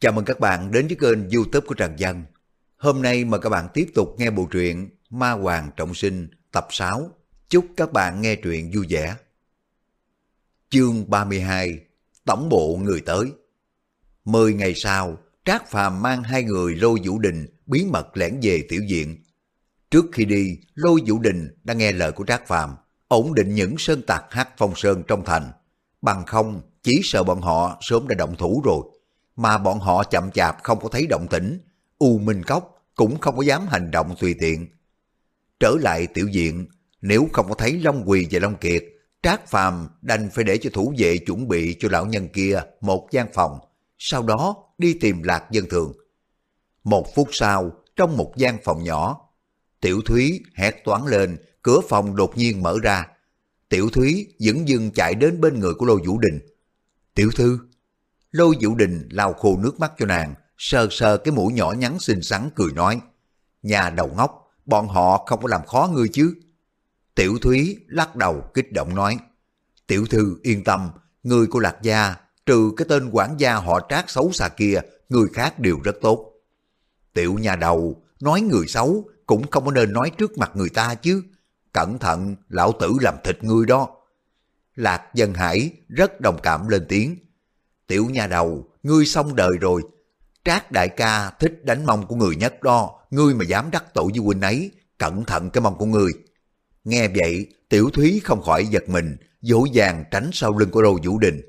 Chào mừng các bạn đến với kênh youtube của Trần Dân. Hôm nay mời các bạn tiếp tục nghe bộ truyện Ma Hoàng Trọng Sinh tập 6. Chúc các bạn nghe truyện vui vẻ. Chương 32 Tổng bộ người tới Mười ngày sau, Trác Phàm mang hai người Lô Vũ Đình bí mật lẻn về tiểu diện. Trước khi đi, Lô Vũ Đình đã nghe lời của Trác Phàm ổn định những sơn tạc hát phong sơn trong thành. Bằng không, chỉ sợ bọn họ sớm đã động thủ rồi mà bọn họ chậm chạp không có thấy động tĩnh, U Minh Cốc cũng không có dám hành động tùy tiện. Trở lại tiểu diện, nếu không có thấy Long Quỳ và Long Kiệt, Trác Phàm đành phải để cho thủ vệ chuẩn bị cho lão nhân kia một gian phòng, sau đó đi tìm Lạc Dân Thường. Một phút sau, trong một gian phòng nhỏ, Tiểu Thúy hét toán lên, cửa phòng đột nhiên mở ra. Tiểu Thúy dững dưng chạy đến bên người của Lô Vũ Đình. Tiểu Thư, Lôi Diệu Đình lau khô nước mắt cho nàng, sờ sờ cái mũi nhỏ nhắn xinh xắn cười nói. Nhà đầu ngốc, bọn họ không có làm khó ngươi chứ. Tiểu Thúy lắc đầu kích động nói. Tiểu thư yên tâm, người của Lạc Gia, trừ cái tên quản gia họ trác xấu xa kia, người khác đều rất tốt. Tiểu nhà đầu, nói người xấu cũng không có nên nói trước mặt người ta chứ. Cẩn thận, lão tử làm thịt ngươi đó. Lạc Dân Hải rất đồng cảm lên tiếng. Tiểu nhà đầu, ngươi xong đời rồi. Trác đại ca thích đánh mông của người nhất đó, ngươi mà dám đắc tội với huynh ấy, cẩn thận cái mông của ngươi. Nghe vậy, tiểu thúy không khỏi giật mình, dỗ dàng tránh sau lưng của Đô Vũ Đình.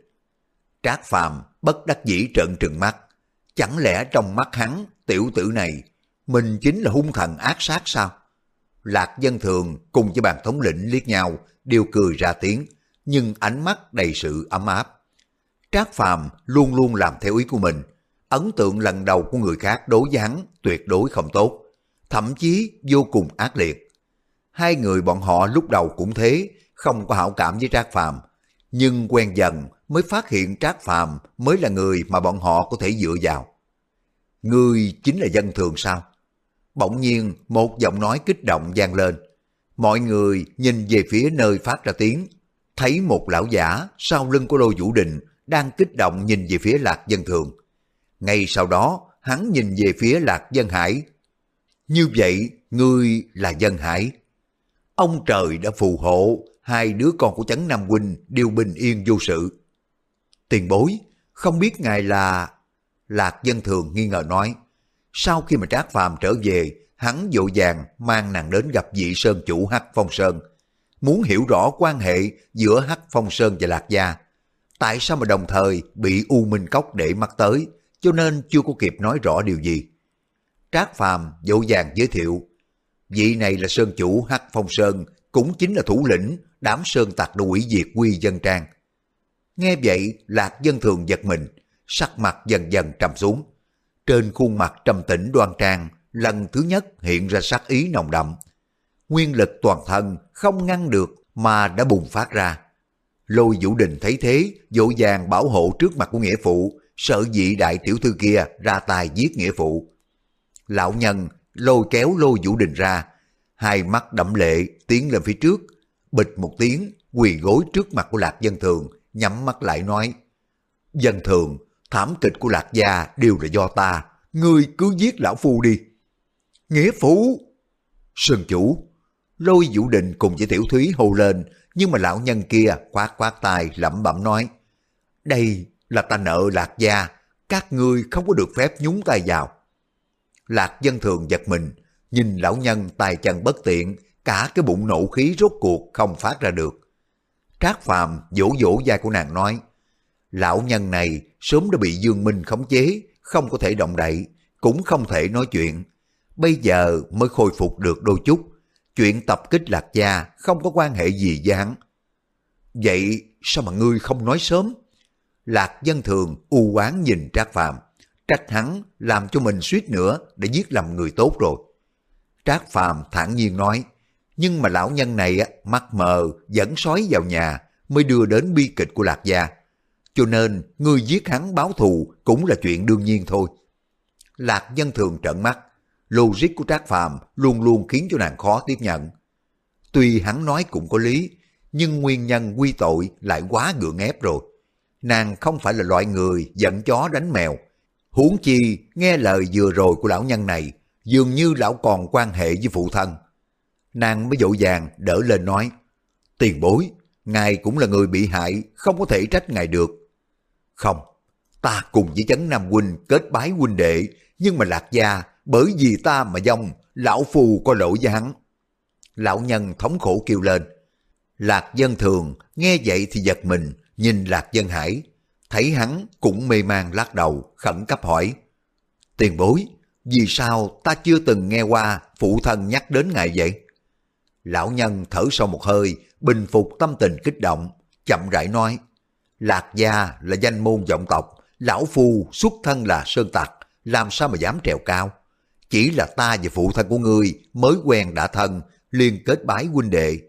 Trác Phàm bất đắc dĩ trợn trừng mắt. Chẳng lẽ trong mắt hắn, tiểu tử này, mình chính là hung thần ác sát sao? Lạc dân thường cùng với bàn thống lĩnh liếc nhau, đều cười ra tiếng, nhưng ánh mắt đầy sự ấm áp. Trác Phàm luôn luôn làm theo ý của mình. Ấn tượng lần đầu của người khác đối với hắn tuyệt đối không tốt, thậm chí vô cùng ác liệt. Hai người bọn họ lúc đầu cũng thế, không có hảo cảm với Trác Phàm, nhưng quen dần mới phát hiện Trác Phàm mới là người mà bọn họ có thể dựa vào. Người chính là dân thường sao? Bỗng nhiên một giọng nói kích động vang lên. Mọi người nhìn về phía nơi phát ra tiếng, thấy một lão giả sau lưng của Lô Vũ Đình đang kích động nhìn về phía Lạc Dân Thường. Ngay sau đó, hắn nhìn về phía Lạc Dân Hải. Như vậy, ngươi là Dân Hải. Ông trời đã phù hộ, hai đứa con của trấn Nam Huynh đều bình yên vô sự. Tiền bối, không biết ngài là... Lạc Dân Thường nghi ngờ nói. Sau khi mà Trác Phàm trở về, hắn dội vàng mang nàng đến gặp vị Sơn chủ Hắc Phong Sơn. Muốn hiểu rõ quan hệ giữa Hắc Phong Sơn và Lạc Gia tại sao mà đồng thời bị U Minh Cốc để mắt tới, cho nên chưa có kịp nói rõ điều gì. Trác Phàm dỗ dàng giới thiệu, vị này là Sơn Chủ Hắc Phong Sơn, cũng chính là thủ lĩnh đám Sơn tặc đã quỷ diệt quy dân trang. Nghe vậy, Lạc Dân Thường giật mình, sắc mặt dần dần trầm xuống. Trên khuôn mặt trầm tĩnh đoan trang, lần thứ nhất hiện ra sắc ý nồng đậm. Nguyên lực toàn thân không ngăn được mà đã bùng phát ra Lôi Vũ Đình thấy thế, dỗ dàng bảo hộ trước mặt của nghĩa phụ, sợ dị đại tiểu thư kia ra tay giết nghĩa phụ. Lão nhân lôi kéo Lôi Vũ Đình ra, hai mắt đậm lệ tiến lên phía trước, bịch một tiếng, quỳ gối trước mặt của Lạc Dân Thường, nhắm mắt lại nói, Dân Thường, thảm kịch của Lạc Gia đều là do ta, ngươi cứ giết lão phu đi. Nghĩa phụ! Sơn chủ, lôi vũ đình cùng với tiểu thúy hô lên, nhưng mà lão nhân kia khoát khoát tay lẩm bẩm nói, đây là ta nợ lạc gia, các ngươi không có được phép nhúng tay vào. Lạc dân thường giật mình, nhìn lão nhân tay chân bất tiện, cả cái bụng nổ khí rốt cuộc không phát ra được. Trác Phàm vỗ vỗ vai của nàng nói, lão nhân này sớm đã bị Dương Minh khống chế, không có thể động đậy, cũng không thể nói chuyện. Bây giờ mới khôi phục được đôi chút, chuyện tập kích lạc gia không có quan hệ gì với hắn. Vậy sao mà ngươi không nói sớm? Lạc dân thường u oán nhìn Trác Phàm trách hắn làm cho mình suýt nữa để giết lầm người tốt rồi. Trác Phàm thản nhiên nói, nhưng mà lão nhân này mắt mờ dẫn sói vào nhà mới đưa đến bi kịch của Lạc Gia. Cho nên ngươi giết hắn báo thù cũng là chuyện đương nhiên thôi. Lạc dân thường trợn mắt, logic của Trác Phàm luôn luôn khiến cho nàng khó tiếp nhận. Tuy hắn nói cũng có lý, nhưng nguyên nhân quy tội lại quá gượng ép rồi. Nàng không phải là loại người giận chó đánh mèo. Huống chi nghe lời vừa rồi của lão nhân này, dường như lão còn quan hệ với phụ thân. Nàng mới dội vàng đỡ lên nói, tiền bối, ngài cũng là người bị hại, không có thể trách ngài được. Không, ta cùng với chấn Nam Huynh kết bái huynh đệ, nhưng mà lạc gia, bởi vì ta mà dông, lão phù có lỗi với hắn. Lão nhân thống khổ kêu lên. Lạc dân thường, nghe vậy thì giật mình, nhìn Lạc dân hải. Thấy hắn cũng mê man lắc đầu, khẩn cấp hỏi. Tiền bối, vì sao ta chưa từng nghe qua phụ thân nhắc đến ngài vậy? Lão nhân thở sâu một hơi, bình phục tâm tình kích động, chậm rãi nói. Lạc gia là danh môn vọng tộc, lão phu xuất thân là sơn tặc, làm sao mà dám trèo cao. Chỉ là ta và phụ thân của ngươi mới quen đã thân, liên kết bái huynh đệ.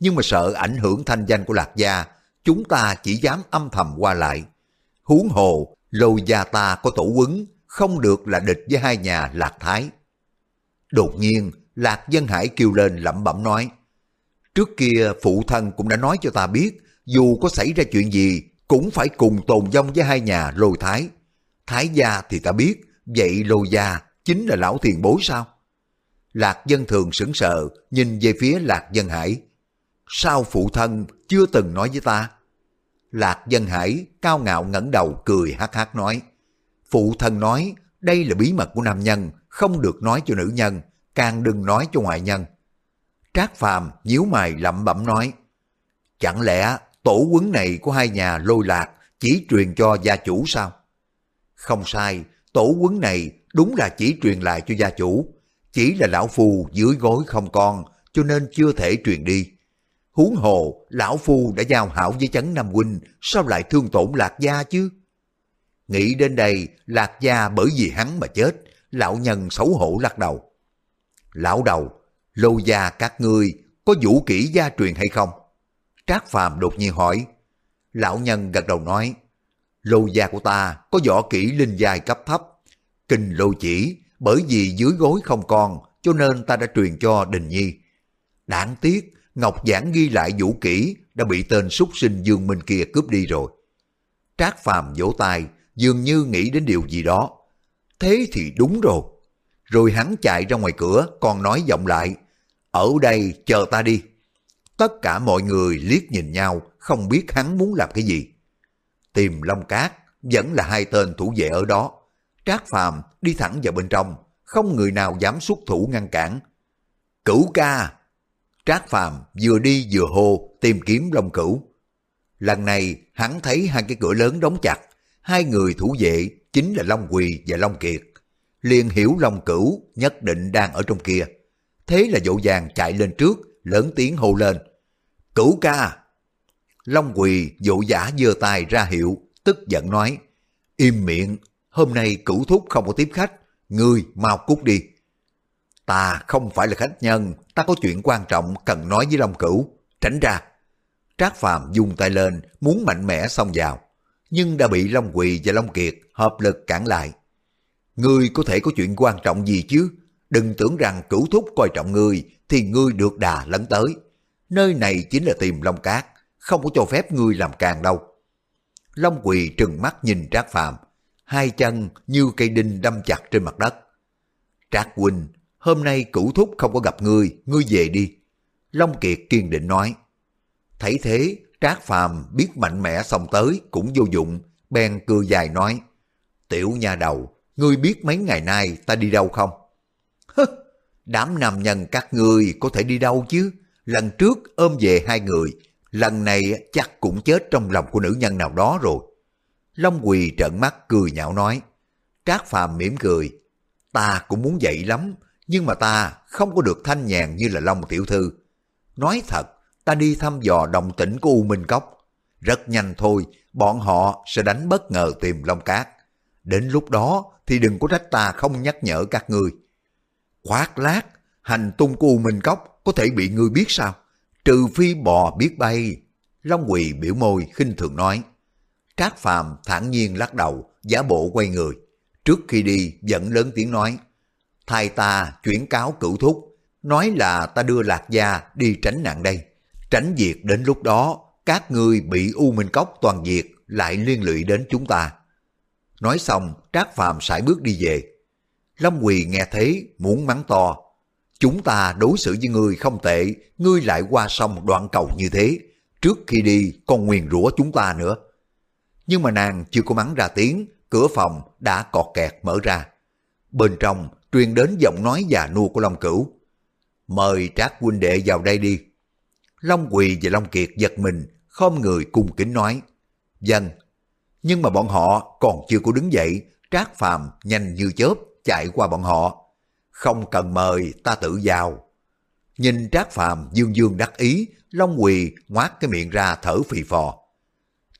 Nhưng mà sợ ảnh hưởng thanh danh của lạc gia, chúng ta chỉ dám âm thầm qua lại. Huống hồ, lâu gia ta có tổ quấn, không được là địch với hai nhà lạc thái. Đột nhiên, lạc dân hải kêu lên lẩm bẩm nói, Trước kia phụ thân cũng đã nói cho ta biết, dù có xảy ra chuyện gì, cũng phải cùng tồn vong với hai nhà lôi thái. Thái gia thì ta biết, vậy lôi gia chính là lão tiền bối sao? Lạc dân thường sững sờ, nhìn về phía Lạc dân hải. Sao phụ thân chưa từng nói với ta? Lạc dân hải cao ngạo ngẩng đầu cười hát hát nói. Phụ thân nói đây là bí mật của nam nhân, không được nói cho nữ nhân, càng đừng nói cho ngoại nhân. Trác Phàm nhíu mày lẩm bẩm nói, chẳng lẽ tổ quấn này của hai nhà lôi lạc chỉ truyền cho gia chủ sao? Không sai, tổ quấn này đúng là chỉ truyền lại cho gia chủ, chỉ là lão phu dưới gối không con cho nên chưa thể truyền đi. Huống hồ, lão phu đã giao hảo với chấn Nam Huynh, sao lại thương tổn lạc gia chứ? Nghĩ đến đây, lạc gia bởi vì hắn mà chết, lão nhân xấu hổ lắc đầu. Lão đầu, lô gia các ngươi có vũ kỹ gia truyền hay không? Trác Phàm đột nhiên hỏi. Lão nhân gật đầu nói, lô gia của ta có võ kỹ linh dài cấp thấp, kinh lô chỉ, bởi vì dưới gối không còn cho nên ta đã truyền cho Đình Nhi. Đáng tiếc, Ngọc Giảng ghi lại vũ kỹ đã bị tên súc sinh Dương Minh kia cướp đi rồi. Trác Phàm vỗ tay, dường như nghĩ đến điều gì đó. Thế thì đúng rồi. Rồi hắn chạy ra ngoài cửa còn nói giọng lại, ở đây chờ ta đi. Tất cả mọi người liếc nhìn nhau, không biết hắn muốn làm cái gì. Tìm Long Cát vẫn là hai tên thủ vệ ở đó. Trác Phàm đi thẳng vào bên trong, không người nào dám xuất thủ ngăn cản. Cửu ca! Trác Phàm vừa đi vừa hô tìm kiếm Long Cửu. Lần này hắn thấy hai cái cửa lớn đóng chặt, hai người thủ vệ chính là Long Quỳ và Long Kiệt. liền hiểu Long Cửu nhất định đang ở trong kia. Thế là dỗ dàng chạy lên trước, lớn tiếng hô lên. Cửu ca! Long Quỳ dỗ giả giơ tay ra hiệu, tức giận nói. Im miệng, hôm nay cửu thúc không có tiếp khách, người mau cút đi. Ta không phải là khách nhân, ta có chuyện quan trọng cần nói với Long Cửu, tránh ra. Trác Phàm dùng tay lên, muốn mạnh mẽ xông vào, nhưng đã bị Long Quỳ và Long Kiệt hợp lực cản lại. Ngươi có thể có chuyện quan trọng gì chứ? Đừng tưởng rằng cửu thúc coi trọng ngươi thì ngươi được đà lấn tới. Nơi này chính là tìm Long Cát, không có cho phép ngươi làm càng đâu. Long Quỳ trừng mắt nhìn Trác Phàm, hai chân như cây đinh đâm chặt trên mặt đất. Trác Quỳnh hôm nay cửu thúc không có gặp ngươi, ngươi về đi. Long Kiệt kiên định nói. Thấy thế, Trác Phàm biết mạnh mẽ xong tới cũng vô dụng, bèn cười dài nói. Tiểu nhà đầu, ngươi biết mấy ngày nay ta đi đâu không? Hứ, đám nam nhân các ngươi có thể đi đâu chứ? Lần trước ôm về hai người, lần này chắc cũng chết trong lòng của nữ nhân nào đó rồi. Long Quỳ trợn mắt cười nhạo nói. Trác Phàm mỉm cười. Ta cũng muốn vậy lắm, nhưng mà ta không có được thanh nhàn như là Long Tiểu Thư. Nói thật, ta đi thăm dò đồng tĩnh của U Minh Cốc. Rất nhanh thôi, bọn họ sẽ đánh bất ngờ tìm Long Cát. Đến lúc đó thì đừng có trách ta không nhắc nhở các ngươi. Khoác lát, hành tung của U Minh Cốc có thể bị ngươi biết sao? Trừ phi bò biết bay. Long Quỳ biểu môi khinh thường nói. Trác Phàm thản nhiên lắc đầu, giả bộ quay người. Trước khi đi vẫn lớn tiếng nói. Thay ta chuyển cáo cửu thúc, nói là ta đưa lạc gia đi tránh nạn đây. Tránh việc đến lúc đó, các ngươi bị U Minh Cốc toàn diệt lại liên lụy đến chúng ta. Nói xong, Trác Phàm sải bước đi về. Lâm Quỳ nghe thấy muốn mắng to. Chúng ta đối xử với ngươi không tệ, ngươi lại qua sông đoạn cầu như thế. Trước khi đi, còn nguyền rủa chúng ta nữa. Nhưng mà nàng chưa có mắng ra tiếng, cửa phòng đã cọt kẹt mở ra. Bên trong truyền đến giọng nói già nua của Long Cửu. Mời Trác huynh đệ vào đây đi. Long Quỳ và Long Kiệt giật mình, không người cung kính nói. Dân. Nhưng mà bọn họ còn chưa có đứng dậy, Trác Phàm nhanh như chớp chạy qua bọn họ. Không cần mời, ta tự vào. Nhìn Trác Phàm dương dương đắc ý, Long Quỳ ngoác cái miệng ra thở phì phò.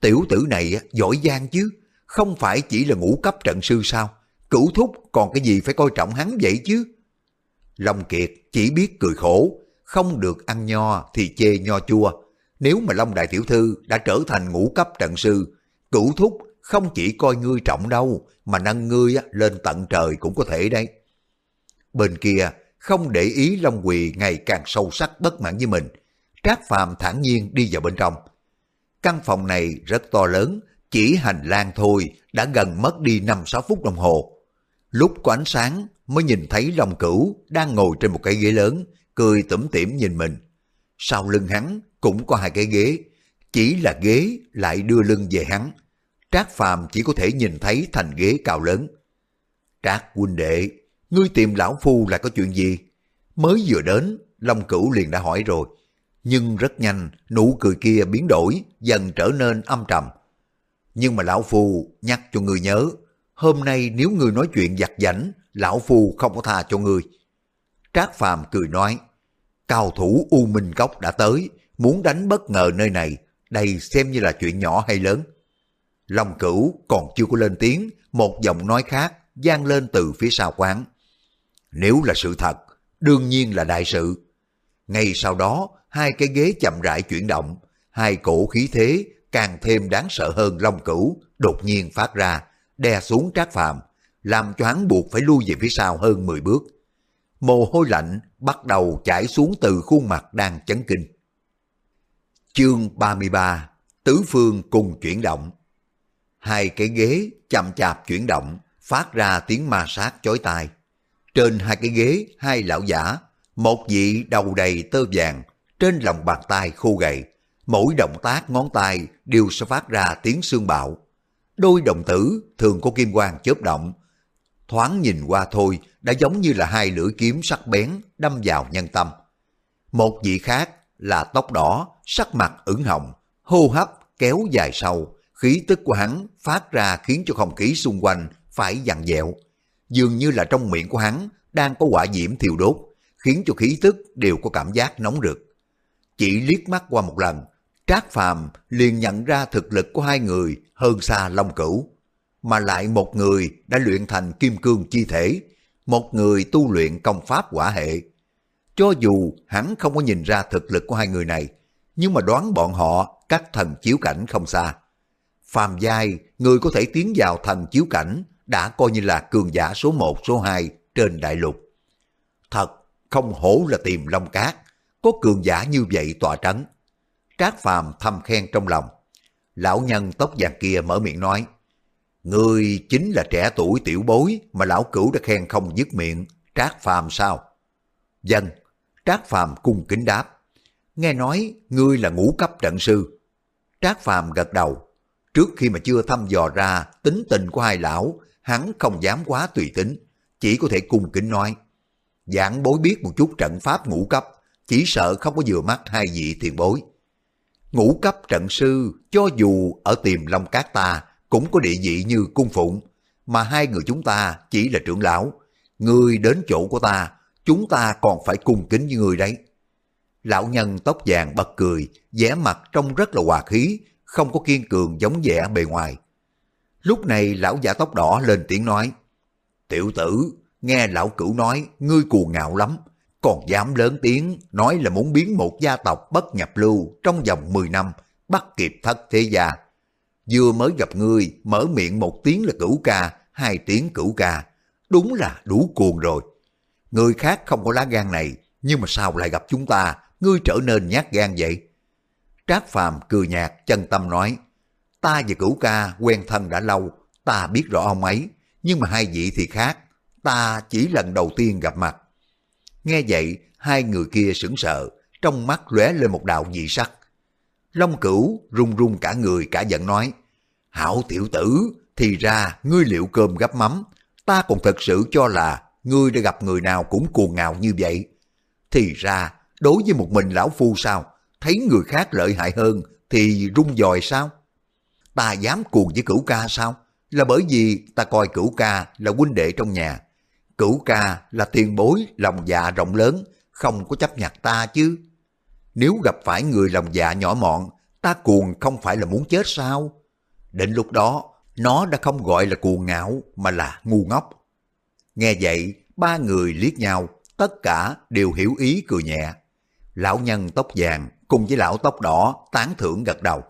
Tiểu tử này giỏi giang chứ, không phải chỉ là ngũ cấp trận sư sao? Cửu thúc còn cái gì phải coi trọng hắn vậy chứ? Long Kiệt chỉ biết cười khổ, không được ăn nho thì chê nho chua. Nếu mà Long Đại Tiểu Thư đã trở thành ngũ cấp trận sư, cửu thúc không chỉ coi ngươi trọng đâu, mà nâng ngươi lên tận trời cũng có thể đấy. Bên kia, không để ý Long Quỳ ngày càng sâu sắc bất mãn với mình, Trác Phàm thản nhiên đi vào bên trong. Căn phòng này rất to lớn, chỉ hành lang thôi đã gần mất đi 5-6 phút đồng hồ. Lúc có ánh sáng mới nhìn thấy Long Cửu đang ngồi trên một cái ghế lớn, cười tủm tỉm nhìn mình. Sau lưng hắn cũng có hai cái ghế, chỉ là ghế lại đưa lưng về hắn. Trác Phàm chỉ có thể nhìn thấy thành ghế cao lớn. Trác huynh đệ, ngươi tìm lão phu là có chuyện gì? Mới vừa đến, Long Cửu liền đã hỏi rồi. Nhưng rất nhanh, nụ cười kia biến đổi, dần trở nên âm trầm. Nhưng mà lão phu nhắc cho người nhớ, hôm nay nếu người nói chuyện giặt giảnh, lão phu không có tha cho người. Trác Phàm cười nói, cao thủ U Minh Cốc đã tới, muốn đánh bất ngờ nơi này, đây xem như là chuyện nhỏ hay lớn. Long cửu còn chưa có lên tiếng, một giọng nói khác gian lên từ phía sau quán. Nếu là sự thật, đương nhiên là đại sự. Ngay sau đó, hai cái ghế chậm rãi chuyển động, hai cổ khí thế càng thêm đáng sợ hơn Long cửu đột nhiên phát ra, đè xuống trác phàm, làm cho hắn buộc phải lui về phía sau hơn 10 bước. Mồ hôi lạnh bắt đầu chảy xuống từ khuôn mặt đang chấn kinh. Chương 33 Tứ phương cùng chuyển động Hai cái ghế chậm chạp chuyển động, phát ra tiếng ma sát chói tai. Trên hai cái ghế, hai lão giả, một vị đầu đầy tơ vàng, trên lòng bàn tay khô gầy. Mỗi động tác ngón tay đều sẽ phát ra tiếng xương bạo. Đôi đồng tử thường có kim quang chớp động. Thoáng nhìn qua thôi đã giống như là hai lưỡi kiếm sắc bén đâm vào nhân tâm. Một vị khác là tóc đỏ, sắc mặt ửng hồng, hô hấp kéo dài sâu, khí tức của hắn phát ra khiến cho không khí xung quanh phải dằn dẹo. Dường như là trong miệng của hắn đang có quả diễm thiêu đốt, khiến cho khí tức đều có cảm giác nóng rực. Chỉ liếc mắt qua một lần, Trác Phàm liền nhận ra thực lực của hai người hơn xa Long Cửu, mà lại một người đã luyện thành kim cương chi thể, một người tu luyện công pháp quả hệ. Cho dù hắn không có nhìn ra thực lực của hai người này, nhưng mà đoán bọn họ cách thần chiếu cảnh không xa. Phàm giai, người có thể tiến vào thần chiếu cảnh, đã coi như là cường giả số 1, số 2 trên đại lục. Thật, không hổ là tìm long cát, có cường giả như vậy tọa trấn. Trác Phàm thầm khen trong lòng. Lão nhân tóc vàng kia mở miệng nói, Người chính là trẻ tuổi tiểu bối mà lão cửu đã khen không dứt miệng, Trác Phàm sao? Dân, Trác Phàm cung kính đáp. Nghe nói ngươi là ngũ cấp trận sư. Trác Phàm gật đầu, Trước khi mà chưa thăm dò ra tính tình của hai lão, hắn không dám quá tùy tính, chỉ có thể cung kính nói. Giảng bối biết một chút trận pháp ngũ cấp, chỉ sợ không có vừa mắt hai vị tiền bối. Ngũ cấp trận sư, cho dù ở tiềm long cát ta, cũng có địa vị như cung phụng, mà hai người chúng ta chỉ là trưởng lão. Người đến chỗ của ta, chúng ta còn phải cung kính như người đấy. Lão nhân tóc vàng bật cười, vẻ mặt trông rất là hòa khí, không có kiên cường giống vẻ bề ngoài. Lúc này lão giả tóc đỏ lên tiếng nói, Tiểu tử, nghe lão cửu nói, ngươi cuồng ngạo lắm, còn dám lớn tiếng nói là muốn biến một gia tộc bất nhập lưu trong vòng 10 năm, bắt kịp thất thế gia. Vừa mới gặp ngươi, mở miệng một tiếng là cửu ca, hai tiếng cửu ca, đúng là đủ cuồng rồi. Người khác không có lá gan này, nhưng mà sao lại gặp chúng ta, ngươi trở nên nhát gan vậy? Trác Phàm cười nhạt chân tâm nói, ta và cửu ca quen thân đã lâu, ta biết rõ ông ấy, nhưng mà hai vị thì khác, ta chỉ lần đầu tiên gặp mặt. Nghe vậy, hai người kia sững sờ, trong mắt lóe lên một đạo dị sắc. Long cửu run run cả người cả giận nói, Hảo tiểu tử, thì ra ngươi liệu cơm gấp mắm, ta còn thật sự cho là ngươi đã gặp người nào cũng cuồng ngạo như vậy. Thì ra, đối với một mình lão phu sao, thấy người khác lợi hại hơn thì rung dòi sao? Ta dám cuồng với cửu ca sao? Là bởi vì ta coi cửu ca là huynh đệ trong nhà. Cửu ca là tiền bối, lòng dạ rộng lớn, không có chấp nhặt ta chứ. Nếu gặp phải người lòng dạ nhỏ mọn, ta cuồng không phải là muốn chết sao? Đến lúc đó, nó đã không gọi là cuồng ngạo mà là ngu ngốc. Nghe vậy, ba người liếc nhau, tất cả đều hiểu ý cười nhẹ. Lão nhân tóc vàng cùng với lão tóc đỏ tán thưởng gật đầu.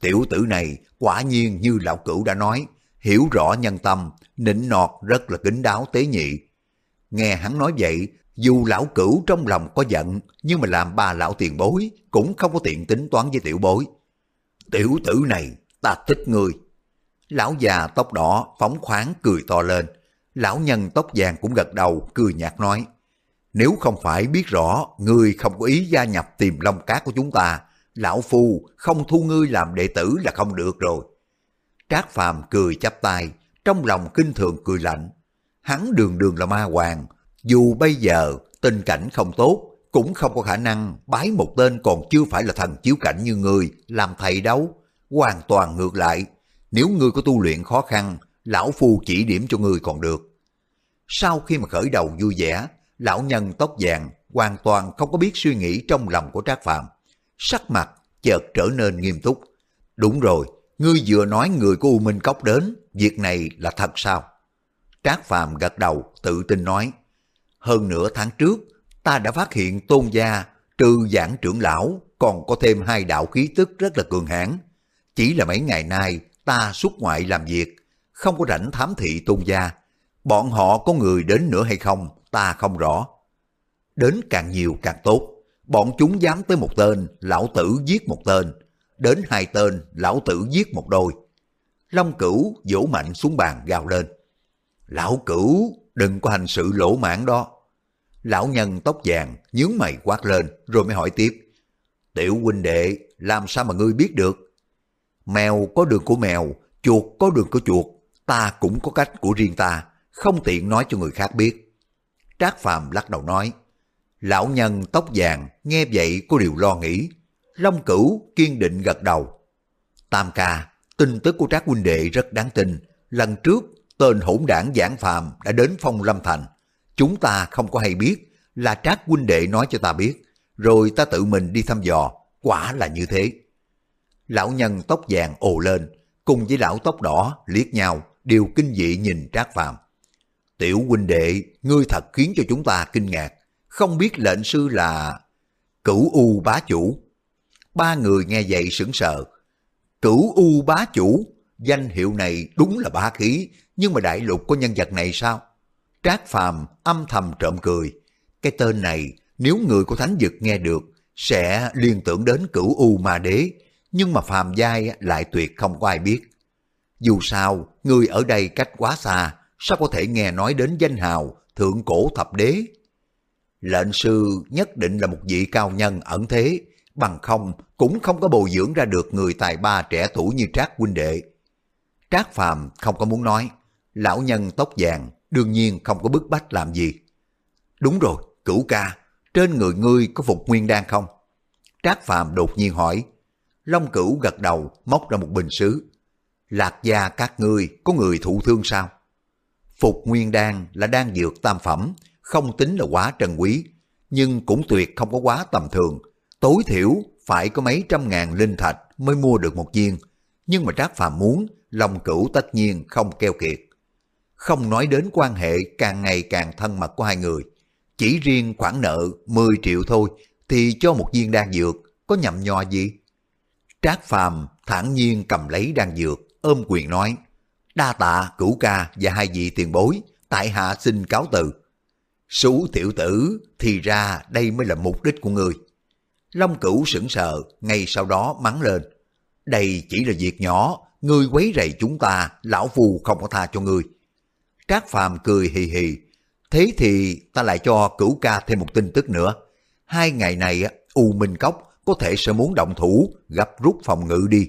Tiểu tử này quả nhiên như lão cửu đã nói, hiểu rõ nhân tâm, nịnh nọt rất là kính đáo tế nhị. Nghe hắn nói vậy, dù lão cửu trong lòng có giận, nhưng mà làm ba lão tiền bối cũng không có tiện tính toán với tiểu bối. Tiểu tử này, ta thích người. Lão già tóc đỏ phóng khoáng cười to lên. Lão nhân tóc vàng cũng gật đầu cười nhạt nói. Nếu không phải biết rõ ngươi không có ý gia nhập tìm long cát của chúng ta, lão phu không thu ngươi làm đệ tử là không được rồi. Trác Phàm cười chắp tay, trong lòng kinh thường cười lạnh. Hắn đường đường là ma hoàng, dù bây giờ tình cảnh không tốt, cũng không có khả năng bái một tên còn chưa phải là thần chiếu cảnh như người làm thầy đâu. Hoàn toàn ngược lại, nếu ngươi có tu luyện khó khăn, lão phu chỉ điểm cho ngươi còn được. Sau khi mà khởi đầu vui vẻ, lão nhân tóc vàng hoàn toàn không có biết suy nghĩ trong lòng của Trác Phàm. Sắc mặt chợt trở nên nghiêm túc. Đúng rồi, ngươi vừa nói người của U Minh Cốc đến, việc này là thật sao? Trác Phàm gật đầu, tự tin nói. Hơn nửa tháng trước, ta đã phát hiện tôn gia, trừ giảng trưởng lão, còn có thêm hai đạo khí tức rất là cường hãn. Chỉ là mấy ngày nay, ta xuất ngoại làm việc, không có rảnh thám thị tôn gia. Bọn họ có người đến nữa hay không, ta không rõ. Đến càng nhiều càng tốt, bọn chúng dám tới một tên, lão tử giết một tên, đến hai tên, lão tử giết một đôi. Long cửu vỗ mạnh xuống bàn gào lên. Lão cửu, đừng có hành sự lỗ mãn đó. Lão nhân tóc vàng nhướng mày quát lên rồi mới hỏi tiếp. Tiểu huynh đệ, làm sao mà ngươi biết được? Mèo có đường của mèo, chuột có đường của chuột, ta cũng có cách của riêng ta, không tiện nói cho người khác biết. Trác Phàm lắc đầu nói, lão nhân tóc vàng nghe vậy có điều lo nghĩ. Long Cửu kiên định gật đầu. Tam ca, tin tức của Trác huynh đệ rất đáng tin. Lần trước, tên hỗn đảng giảng phàm đã đến phong lâm thành. Chúng ta không có hay biết, là Trác huynh đệ nói cho ta biết, rồi ta tự mình đi thăm dò, quả là như thế. Lão nhân tóc vàng ồ lên, cùng với lão tóc đỏ liếc nhau, đều kinh dị nhìn Trác Phàm. Tiểu huynh đệ, ngươi thật khiến cho chúng ta kinh ngạc, không biết lệnh sư là cửu u bá chủ. Ba người nghe vậy sững sờ. Cửu u bá chủ, danh hiệu này đúng là bá khí, nhưng mà đại lục có nhân vật này sao? Trác Phàm âm thầm trộm cười. Cái tên này, nếu người của thánh dực nghe được, sẽ liên tưởng đến cửu u ma đế, nhưng mà phàm giai lại tuyệt không có ai biết. Dù sao, người ở đây cách quá xa, sao có thể nghe nói đến danh hào thượng cổ thập đế? Lệnh sư nhất định là một vị cao nhân ẩn thế, bằng không cũng không có bồi dưỡng ra được người tài ba trẻ tuổi như Trác huynh đệ. Trác Phàm không có muốn nói, lão nhân tóc vàng đương nhiên không có bức bách làm gì. Đúng rồi, cửu ca, trên người ngươi có phục nguyên đan không? Trác Phàm đột nhiên hỏi. Long cửu gật đầu, móc ra một bình sứ. Lạc gia các ngươi có người thụ thương sao? Phục nguyên đan là đan dược tam phẩm, không tính là quá trân quý, nhưng cũng tuyệt không có quá tầm thường. Tối thiểu phải có mấy trăm ngàn linh thạch mới mua được một viên. Nhưng mà Trác Phàm muốn, lòng Cửu tất nhiên không keo kiệt. Không nói đến quan hệ càng ngày càng thân mật của hai người. Chỉ riêng khoản nợ 10 triệu thôi thì cho một viên đan dược có nhầm nhò gì? Trác Phàm thản nhiên cầm lấy đan dược, ôm quyền nói, đa tạ cửu ca và hai vị tiền bối, tại hạ xin cáo từ. Sú tiểu tử, thì ra đây mới là mục đích của người. Long cửu sững sờ, ngay sau đó mắng lên. Đây chỉ là việc nhỏ, ngươi quấy rầy chúng ta, lão phù không có tha cho ngươi. Trác Phàm cười hì hì, thế thì ta lại cho cửu ca thêm một tin tức nữa. Hai ngày này, U Minh Cốc có thể sẽ muốn động thủ, gấp rút phòng ngự đi.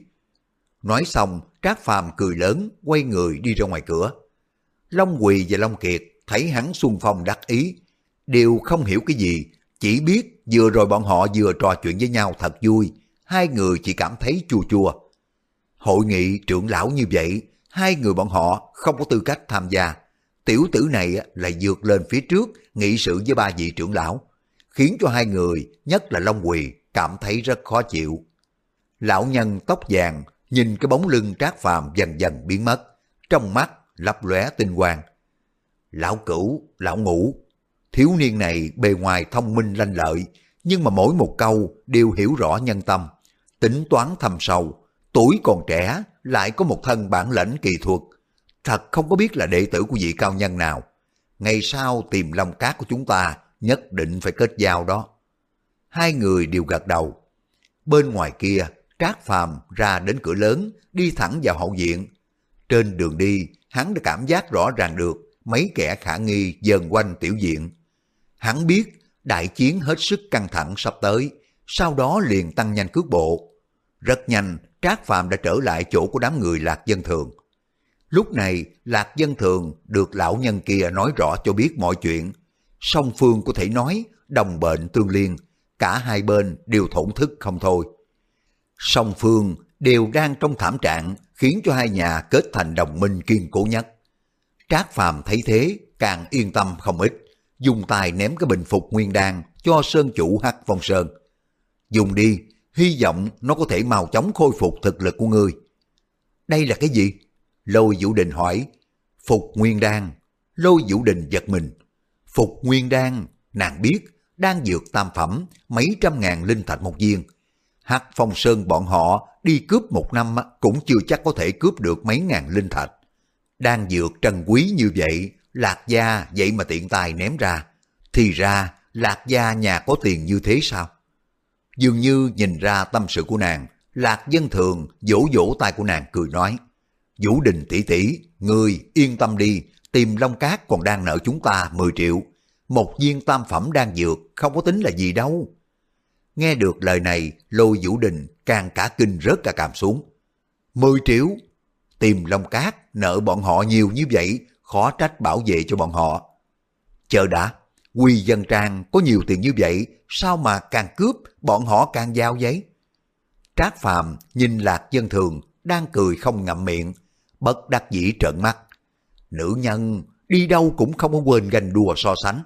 Nói xong, Trác Phàm cười lớn, quay người đi ra ngoài cửa. Long Quỳ và Long Kiệt thấy hắn xuân phong đắc ý, đều không hiểu cái gì, chỉ biết vừa rồi bọn họ vừa trò chuyện với nhau thật vui, hai người chỉ cảm thấy chua chua. Hội nghị trưởng lão như vậy, hai người bọn họ không có tư cách tham gia. Tiểu tử này lại vượt lên phía trước nghị sự với ba vị trưởng lão, khiến cho hai người, nhất là Long Quỳ, cảm thấy rất khó chịu. Lão nhân tóc vàng nhìn cái bóng lưng trác phàm dần dần biến mất, trong mắt lấp lóe tinh quang. Lão cửu, lão ngũ, thiếu niên này bề ngoài thông minh lanh lợi, nhưng mà mỗi một câu đều hiểu rõ nhân tâm, tính toán thầm sâu, tuổi còn trẻ lại có một thân bản lãnh kỳ thuật, thật không có biết là đệ tử của vị cao nhân nào. Ngày sau tìm lòng cát của chúng ta nhất định phải kết giao đó. Hai người đều gật đầu. Bên ngoài kia, Trác Phàm ra đến cửa lớn, đi thẳng vào hậu viện. Trên đường đi, hắn đã cảm giác rõ ràng được mấy kẻ khả nghi dần quanh tiểu viện. Hắn biết đại chiến hết sức căng thẳng sắp tới, sau đó liền tăng nhanh cước bộ. Rất nhanh, Trác Phàm đã trở lại chỗ của đám người Lạc Dân Thường. Lúc này, Lạc Dân Thường được lão nhân kia nói rõ cho biết mọi chuyện. Song phương có thể nói đồng bệnh tương liên, cả hai bên đều thổn thức không thôi. Song phương đều đang trong thảm trạng khiến cho hai nhà kết thành đồng minh kiên cố nhất. Trác Phàm thấy thế càng yên tâm không ít, dùng tài ném cái bình phục nguyên đan cho sơn chủ Hắc Phong Sơn. Dùng đi, hy vọng nó có thể mau chóng khôi phục thực lực của ngươi. Đây là cái gì? Lôi Vũ Đình hỏi. Phục Nguyên Đan. Lôi Vũ Đình giật mình. Phục Nguyên Đan, nàng biết, đang dược tam phẩm, mấy trăm ngàn linh thạch một viên. Hắc Phong Sơn bọn họ đi cướp một năm cũng chưa chắc có thể cướp được mấy ngàn linh thạch. Đang dược trân quý như vậy, Lạc Gia vậy mà tiện tài ném ra. Thì ra, Lạc Gia nhà có tiền như thế sao? Dường như nhìn ra tâm sự của nàng, Lạc Dân Thường vỗ vỗ tay của nàng cười nói. Vũ Đình tỷ tỷ, người yên tâm đi, tìm Long Cát còn đang nợ chúng ta 10 triệu. Một viên tam phẩm đang dược, không có tính là gì đâu. Nghe được lời này, lôi Vũ Đình càng cả kinh rớt cả cảm xuống. 10 triệu? Tìm Long Cát, nợ bọn họ nhiều như vậy, khó trách bảo vệ cho bọn họ. Chờ đã, Quy dân trang có nhiều tiền như vậy, sao mà càng cướp, bọn họ càng giao giấy? Trác Phàm nhìn lạc dân thường, đang cười không ngậm miệng, bất đắc dĩ trợn mắt. Nữ nhân đi đâu cũng không có quên ganh đùa so sánh.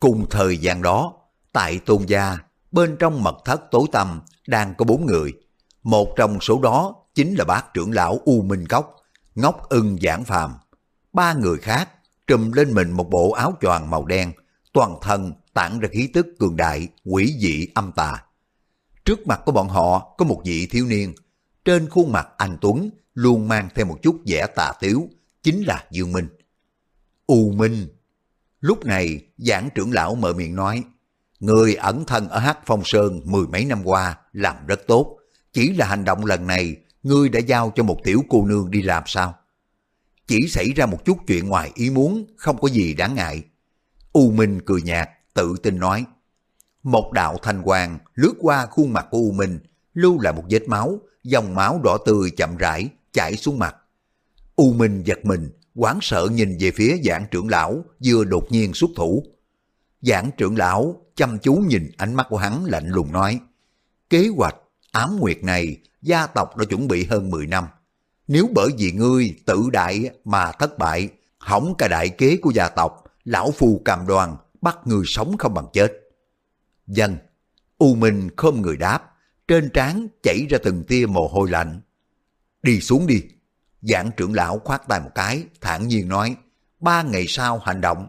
Cùng thời gian đó, tại tôn gia, bên trong mật thất tối tăm đang có bốn người. Một trong số đó chính là bác trưởng lão U Minh Cốc, Ngốc ưng giảng phàm. Ba người khác trùm lên mình một bộ áo choàng màu đen, toàn thân tản ra khí tức cường đại, quỷ dị âm tà. Trước mặt của bọn họ có một vị thiếu niên, trên khuôn mặt anh Tuấn luôn mang theo một chút vẻ tà tiếu, chính là Dương Minh. U Minh Lúc này, giảng trưởng lão mở miệng nói, Người ẩn thân ở Hát Phong Sơn mười mấy năm qua làm rất tốt, chỉ là hành động lần này, ngươi đã giao cho một tiểu cô nương đi làm sao? Chỉ xảy ra một chút chuyện ngoài ý muốn, không có gì đáng ngại. U Minh cười nhạt, tự tin nói. Một đạo thanh quang lướt qua khuôn mặt của U Minh, lưu lại một vết máu, dòng máu đỏ tươi chậm rãi chảy xuống mặt. U Minh giật mình, quán sợ nhìn về phía giảng trưởng lão vừa đột nhiên xuất thủ. Giảng trưởng lão chăm chú nhìn ánh mắt của hắn lạnh lùng nói, kế hoạch ám nguyệt này gia tộc đã chuẩn bị hơn 10 năm. Nếu bởi vì ngươi tự đại mà thất bại, hỏng cả đại kế của gia tộc, lão phù cam đoan bắt người sống không bằng chết. Dân, U Minh không người đáp, trên trán chảy ra từng tia mồ hôi lạnh. Đi xuống đi. Giảng trưởng lão khoát tay một cái, thản nhiên nói, ba ngày sau hành động.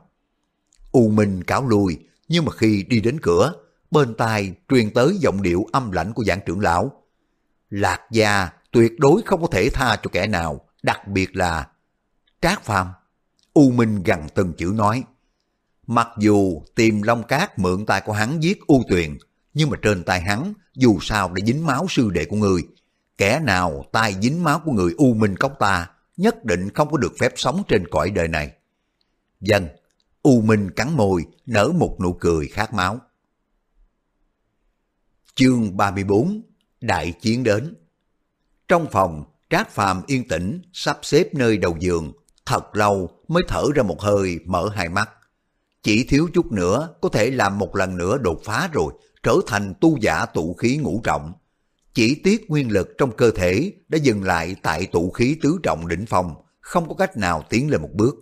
U Minh cáo lui, nhưng mà khi đi đến cửa, bên tai truyền tới giọng điệu âm lãnh của giảng trưởng lão. Lạc gia tuyệt đối không có thể tha cho kẻ nào, đặc biệt là Trác Phàm. U Minh gần từng chữ nói, mặc dù tìm Long Cát mượn tay của hắn giết U Tuyền, nhưng mà trên tay hắn dù sao đã dính máu sư đệ của người, kẻ nào tay dính máu của người U Minh Cốc ta nhất định không có được phép sống trên cõi đời này. Dân, U Minh cắn môi, nở một nụ cười khát máu. Chương 34 Đại chiến đến trong phòng, Trác Phàm yên tĩnh, sắp xếp nơi đầu giường, thật lâu mới thở ra một hơi mở hai mắt. Chỉ thiếu chút nữa có thể làm một lần nữa đột phá rồi, trở thành tu giả tụ khí ngũ trọng. Chỉ tiếc nguyên lực trong cơ thể đã dừng lại tại tụ khí tứ trọng đỉnh phong, không có cách nào tiến lên một bước.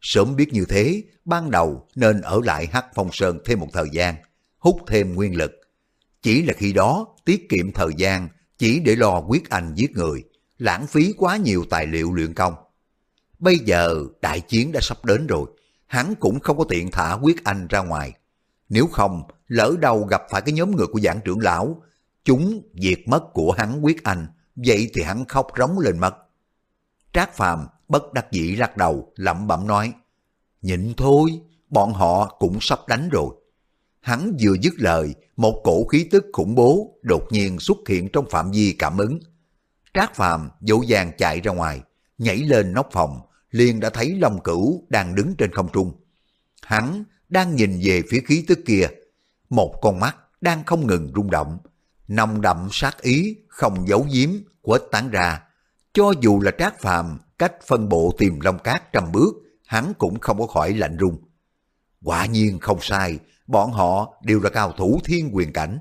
Sớm biết như thế, ban đầu nên ở lại Hắc Phong Sơn thêm một thời gian, hút thêm nguyên lực. Chỉ là khi đó tiết kiệm thời gian chỉ để lo quyết anh giết người, lãng phí quá nhiều tài liệu luyện công. Bây giờ đại chiến đã sắp đến rồi, hắn cũng không có tiện thả quyết anh ra ngoài. Nếu không, lỡ đâu gặp phải cái nhóm người của giảng trưởng lão, chúng diệt mất của hắn quyết anh, vậy thì hắn khóc rống lên mất. Trác Phàm bất đắc dĩ lắc đầu, lẩm bẩm nói, nhịn thôi, bọn họ cũng sắp đánh rồi. Hắn vừa dứt lời, một cổ khí tức khủng bố đột nhiên xuất hiện trong phạm vi cảm ứng. Trác Phàm dỗ dàng chạy ra ngoài, nhảy lên nóc phòng, liền đã thấy Long Cửu đang đứng trên không trung. Hắn đang nhìn về phía khí tức kia, một con mắt đang không ngừng rung động, nồng đậm sát ý không giấu giếm quét tán ra. Cho dù là Trác Phàm cách phân bộ tìm Long Cát trăm bước, hắn cũng không có khỏi lạnh rung. Quả nhiên không sai, bọn họ đều là cao thủ thiên quyền cảnh.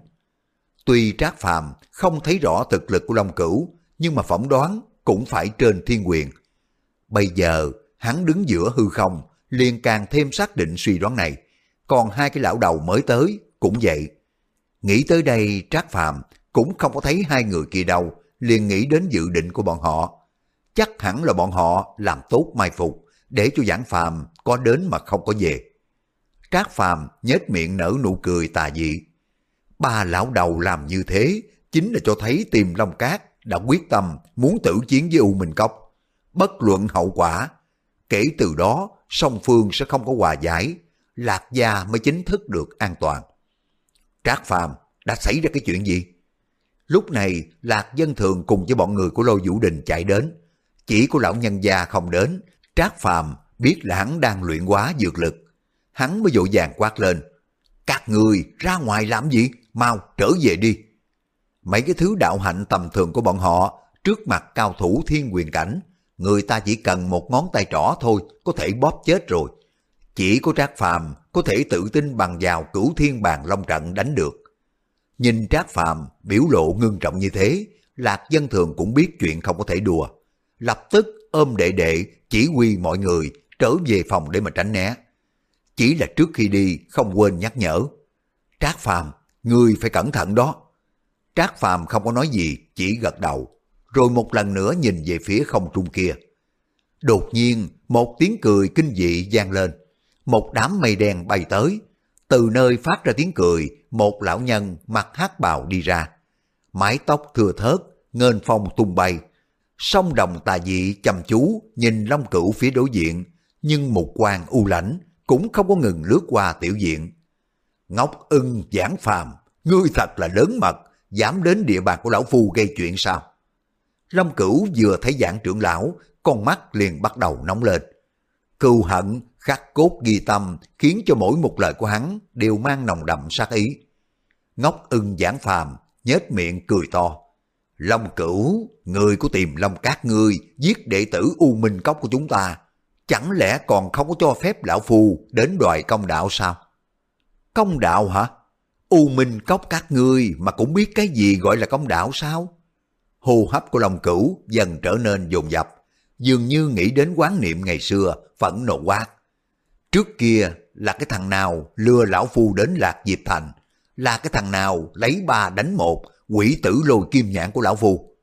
Tuy Trác Phàm không thấy rõ thực lực của Long Cửu, nhưng mà phỏng đoán cũng phải trên thiên quyền. Bây giờ, hắn đứng giữa hư không, liền càng thêm xác định suy đoán này. Còn hai cái lão đầu mới tới, cũng vậy. Nghĩ tới đây, Trác Phàm cũng không có thấy hai người kia đâu, liền nghĩ đến dự định của bọn họ. Chắc hẳn là bọn họ làm tốt mai phục, để cho giảng phàm có đến mà không có về. Trác phàm nhếch miệng nở nụ cười tà dị. Ba lão đầu làm như thế chính là cho thấy tìm Long Cát đã quyết tâm muốn tử chiến với U Minh Cốc. Bất luận hậu quả, kể từ đó song phương sẽ không có hòa giải, Lạc Gia mới chính thức được an toàn. Trác Phàm đã xảy ra cái chuyện gì? Lúc này Lạc Dân Thường cùng với bọn người của Lô Vũ Đình chạy đến. Chỉ của lão nhân gia không đến, Trác Phàm biết là hắn đang luyện hóa dược lực. Hắn mới vội vàng quát lên. Các người ra ngoài làm gì? Mau trở về đi. Mấy cái thứ đạo hạnh tầm thường của bọn họ trước mặt cao thủ thiên quyền cảnh. Người ta chỉ cần một ngón tay trỏ thôi có thể bóp chết rồi. Chỉ có Trác Phàm có thể tự tin bằng vào cửu thiên bàn long trận đánh được. Nhìn Trác Phàm biểu lộ ngưng trọng như thế, Lạc Dân Thường cũng biết chuyện không có thể đùa. Lập tức ôm đệ đệ chỉ huy mọi người trở về phòng để mà tránh né. Chỉ là trước khi đi không quên nhắc nhở. Trác Phàm, ngươi phải cẩn thận đó. Trác Phàm không có nói gì, chỉ gật đầu, rồi một lần nữa nhìn về phía không trung kia. Đột nhiên, một tiếng cười kinh dị vang lên. Một đám mây đen bay tới. Từ nơi phát ra tiếng cười, một lão nhân mặc hát bào đi ra. Mái tóc thừa thớt, ngên phong tung bay, sông đồng tà dị chăm chú nhìn Long Cửu phía đối diện, nhưng một quan u lãnh cũng không có ngừng lướt qua tiểu diện. Ngọc ưng giảng phàm, ngươi thật là lớn mật, dám đến địa bàn của lão phu gây chuyện sao? Long Cửu vừa thấy giảng trưởng lão, con mắt liền bắt đầu nóng lên. Cừu hận, khắc cốt ghi tâm khiến cho mỗi một lời của hắn đều mang nồng đậm sát ý. Ngốc ưng giảng phàm, nhếch miệng cười to. Long cửu, người của tìm Long Cát ngươi giết đệ tử U Minh Cốc của chúng ta, chẳng lẽ còn không có cho phép lão phù đến đòi công đạo sao? Công đạo hả? U Minh Cốc các ngươi mà cũng biết cái gì gọi là công đạo sao? Hô hấp của lòng Cửu dần trở nên dồn dập, dường như nghĩ đến quán niệm ngày xưa, phẫn nộ quát. Trước kia là cái thằng nào lừa lão phu đến Lạc Diệp Thành, là cái thằng nào lấy ba đánh một, quỷ tử lôi kim nhãn của lão phu.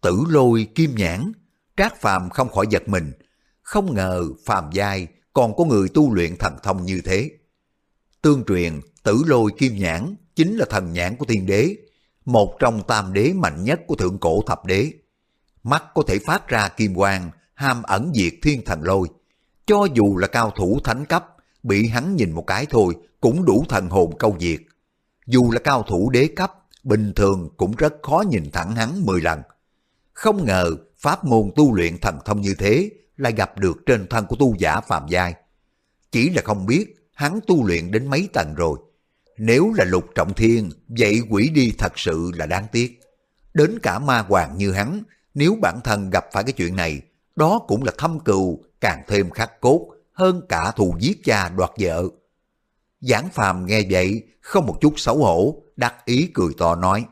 Tử lôi kim nhãn, trác phàm không khỏi giật mình, không ngờ phàm giai còn có người tu luyện thần thông như thế. Tương truyền, tử lôi kim nhãn chính là thần nhãn của thiên đế, một trong tam đế mạnh nhất của thượng cổ thập đế. Mắt có thể phát ra kim quang, ham ẩn diệt thiên thần lôi. Cho dù là cao thủ thánh cấp, bị hắn nhìn một cái thôi cũng đủ thần hồn câu diệt. Dù là cao thủ đế cấp, bình thường cũng rất khó nhìn thẳng hắn 10 lần. Không ngờ pháp môn tu luyện thần thông như thế lại gặp được trên thân của tu giả phàm giai. Chỉ là không biết hắn tu luyện đến mấy tầng rồi. Nếu là lục trọng thiên, vậy quỷ đi thật sự là đáng tiếc. Đến cả ma hoàng như hắn, nếu bản thân gặp phải cái chuyện này, đó cũng là thâm cừu, càng thêm khắc cốt, hơn cả thù giết cha đoạt vợ. Giảng phàm nghe vậy, không một chút xấu hổ, đắc ý cười to nói,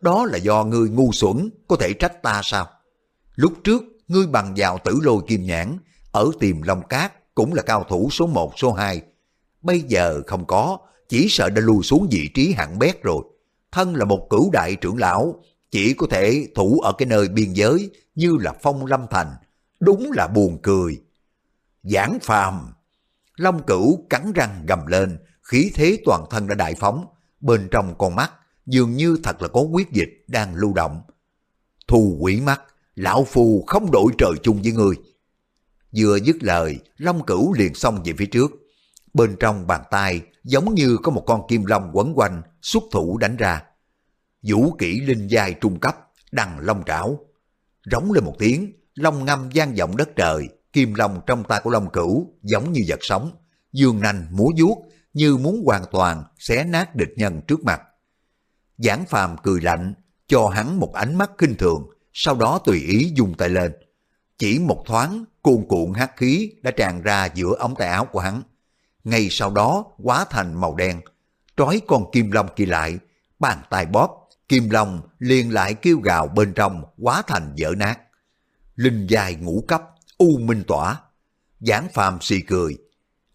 đó là do ngươi ngu xuẩn, có thể trách ta sao? Lúc trước, ngươi bằng vào tử lôi kim nhãn, ở tìm Long Cát cũng là cao thủ số 1, số 2. Bây giờ không có, chỉ sợ đã lùi xuống vị trí hạng bét rồi. Thân là một cửu đại trưởng lão, chỉ có thể thủ ở cái nơi biên giới như là phong lâm thành. Đúng là buồn cười. Giảng phàm. Long cửu cắn răng gầm lên, khí thế toàn thân đã đại phóng. Bên trong con mắt, dường như thật là có quyết dịch đang lưu động. Thù quỷ mắt, lão phù không đội trời chung với người. Vừa dứt lời, Long cửu liền xông về phía trước. Bên trong bàn tay giống như có một con kim long quấn quanh, xuất thủ đánh ra. Vũ kỹ linh giai trung cấp, đằng long trảo. Rống lên một tiếng, long ngâm gian vọng đất trời, kim long trong tay của long cửu giống như vật sống, dương nanh múa vuốt như muốn hoàn toàn xé nát địch nhân trước mặt. Giảng phàm cười lạnh, cho hắn một ánh mắt kinh thường, sau đó tùy ý dùng tay lên. Chỉ một thoáng, cuồn cuộn hắc khí đã tràn ra giữa ống tay áo của hắn. Ngay sau đó hóa thành màu đen, trói con kim long kia lại, bàn tay bóp, kim long liền lại kêu gào bên trong hóa thành dở nát. Linh dài ngũ cấp, u minh tỏa. Giảng phàm xì cười.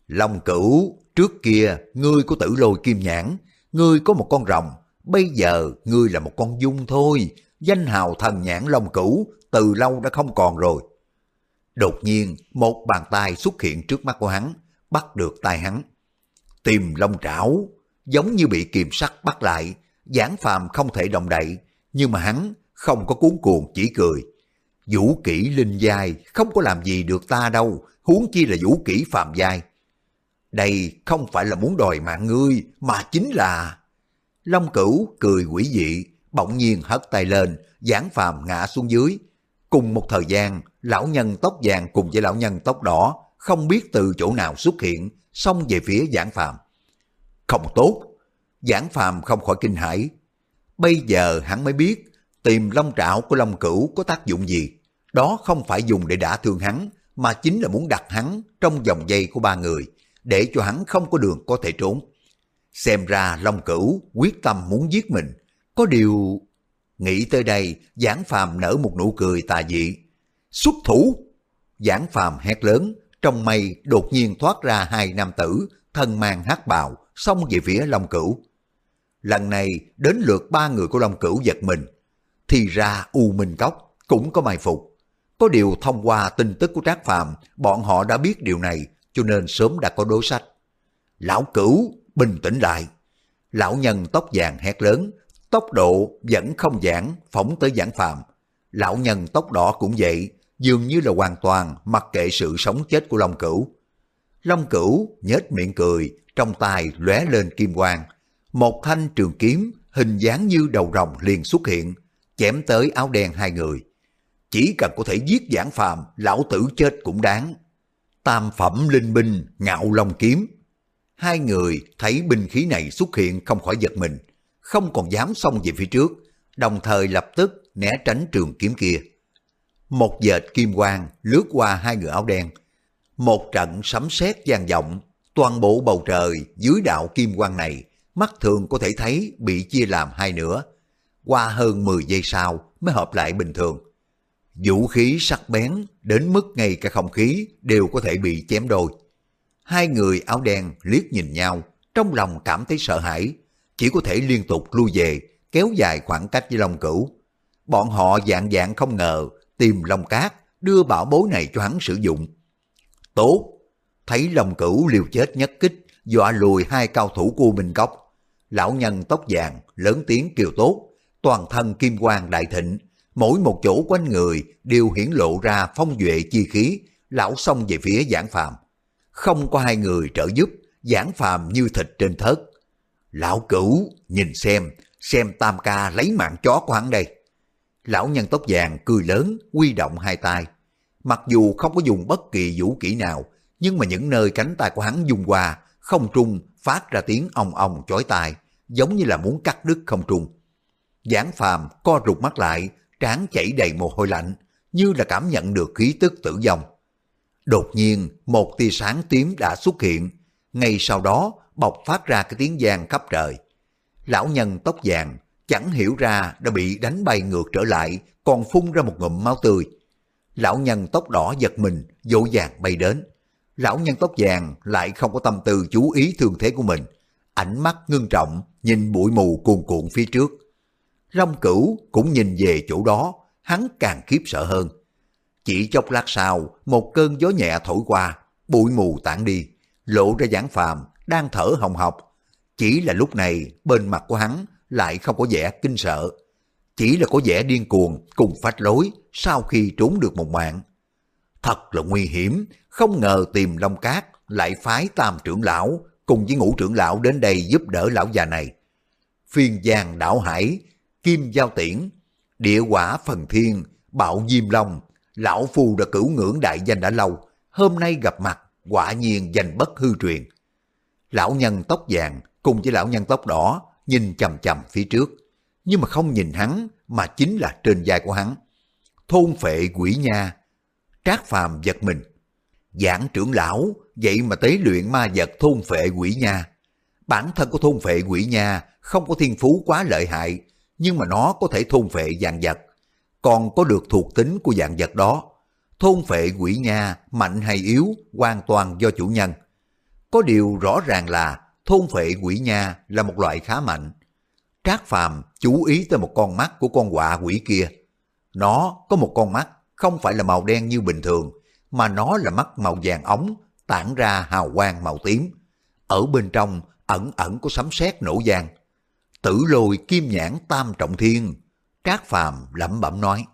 Long cửu, trước kia ngươi có tử lôi kim nhãn, ngươi có một con rồng, bây giờ ngươi là một con dung thôi. Danh hào thần nhãn long cửu từ lâu đã không còn rồi. Đột nhiên, một bàn tay xuất hiện trước mắt của hắn, bắt được tay hắn. Tìm long trảo, giống như bị kiềm sắt bắt lại, giảng phàm không thể động đậy, nhưng mà hắn không có cuốn cuồng chỉ cười. Vũ kỹ linh giai không có làm gì được ta đâu, huống chi là vũ kỹ phàm giai. Đây không phải là muốn đòi mạng ngươi, mà chính là... Long cửu cười quỷ dị, bỗng nhiên hất tay lên, giảng phàm ngã xuống dưới. Cùng một thời gian, lão nhân tóc vàng cùng với lão nhân tóc đỏ không biết từ chỗ nào xuất hiện, xông về phía giảng phàm. Không tốt, giảng phàm không khỏi kinh hãi. Bây giờ hắn mới biết tìm long trảo của long cửu có tác dụng gì. Đó không phải dùng để đả thương hắn, mà chính là muốn đặt hắn trong vòng dây của ba người, để cho hắn không có đường có thể trốn. Xem ra Long Cửu quyết tâm muốn giết mình, có điều... Nghĩ tới đây, Giảng Phàm nở một nụ cười tà dị. Xuất thủ! Giảng Phàm hét lớn, trong mây đột nhiên thoát ra hai nam tử, thân mang hát bào, xông về phía Long Cửu. Lần này đến lượt ba người của Long Cửu giật mình. Thì ra U Minh Cốc cũng có mai phục. Có điều thông qua tin tức của Trác Phàm, bọn họ đã biết điều này, cho nên sớm đã có đối sách. Lão Cửu, bình tĩnh lại. Lão nhân tóc vàng hét lớn, tốc độ vẫn không giảm, phóng tới giảng phàm. Lão nhân tóc đỏ cũng vậy, dường như là hoàn toàn mặc kệ sự sống chết của Long Cửu. Long Cửu nhếch miệng cười, trong tay lóe lên kim quang. Một thanh trường kiếm hình dáng như đầu rồng liền xuất hiện, chém tới áo đen hai người. Chỉ cần có thể giết giảng phàm, lão tử chết cũng đáng. Tam phẩm linh binh, ngạo long kiếm. Hai người thấy binh khí này xuất hiện không khỏi giật mình, không còn dám xông về phía trước, đồng thời lập tức né tránh trường kiếm kia. Một dệt kim quang lướt qua hai người áo đen. Một trận sấm sét vang vọng, toàn bộ bầu trời dưới đạo kim quang này, mắt thường có thể thấy bị chia làm hai nửa. Qua hơn 10 giây sau mới hợp lại bình thường. Vũ khí sắc bén đến mức ngay cả không khí đều có thể bị chém đôi. Hai người áo đen liếc nhìn nhau, trong lòng cảm thấy sợ hãi, chỉ có thể liên tục lui về, kéo dài khoảng cách với Long Cửu. Bọn họ dạng dạng không ngờ tìm Long Cát đưa bảo bối này cho hắn sử dụng. Tốt, thấy Long Cửu liều chết nhất kích, dọa lùi hai cao thủ của Minh Cốc. Lão nhân tóc vàng lớn tiếng kêu tốt, toàn thân kim quang đại thịnh, mỗi một chỗ quanh người đều hiển lộ ra phong duệ chi khí, lão xông về phía giảng phàm. Không có hai người trợ giúp, giảng phàm như thịt trên thớt. Lão cửu, nhìn xem, xem tam ca lấy mạng chó của hắn đây. Lão nhân tóc vàng cười lớn, quy động hai tay. Mặc dù không có dùng bất kỳ vũ kỹ nào, nhưng mà những nơi cánh tay của hắn dùng qua, không trung phát ra tiếng ong ong chói tai, giống như là muốn cắt đứt không trung. Giảng phàm co rụt mắt lại, trán chảy đầy mồ hôi lạnh, như là cảm nhận được khí tức tử vong. Đột nhiên, một tia sáng tím đã xuất hiện, ngay sau đó bộc phát ra cái tiếng giang khắp trời. Lão nhân tóc vàng chẳng hiểu ra đã bị đánh bay ngược trở lại, còn phun ra một ngụm máu tươi. Lão nhân tóc đỏ giật mình, dỗ dàng bay đến. Lão nhân tóc vàng lại không có tâm tư chú ý thương thế của mình. Ánh mắt ngưng trọng, nhìn bụi mù cuồn cuộn phía trước. Long cửu cũng nhìn về chỗ đó, hắn càng khiếp sợ hơn. Chỉ chốc lát sau, một cơn gió nhẹ thổi qua, bụi mù tản đi, lộ ra giảng phàm đang thở hồng hộc. Chỉ là lúc này, bên mặt của hắn lại không có vẻ kinh sợ. Chỉ là có vẻ điên cuồng cùng phách lối sau khi trốn được một mạng. Thật là nguy hiểm, không ngờ tìm Long Cát lại phái tam trưởng lão cùng với ngũ trưởng lão đến đây giúp đỡ lão già này. Phiên giang đảo hải, kim giao tiễn, địa quả phần thiên, bạo diêm long, lão phu đã cửu ngưỡng đại danh đã lâu, hôm nay gặp mặt, quả nhiên danh bất hư truyền. Lão nhân tóc vàng cùng với lão nhân tóc đỏ nhìn chầm chầm phía trước, nhưng mà không nhìn hắn mà chính là trên vai của hắn. Thôn phệ quỷ nha, trác phàm giật mình. Giảng trưởng lão, vậy mà tế luyện ma vật thôn phệ quỷ nha. Bản thân của thôn phệ quỷ nha không có thiên phú quá lợi hại, nhưng mà nó có thể thôn phệ dạng vật, còn có được thuộc tính của dạng vật đó. Thôn phệ quỷ nha mạnh hay yếu hoàn toàn do chủ nhân. Có điều rõ ràng là thôn phệ quỷ nha là một loại khá mạnh. Trác Phàm chú ý tới một con mắt của con quạ quỷ kia. Nó có một con mắt không phải là màu đen như bình thường, mà nó là mắt màu vàng ống, tản ra hào quang màu tím. Ở bên trong ẩn ẩn có sấm sét nổ vang. Tử lôi kim nhãn tam trọng thiên, Trác Phàm lẩm bẩm nói.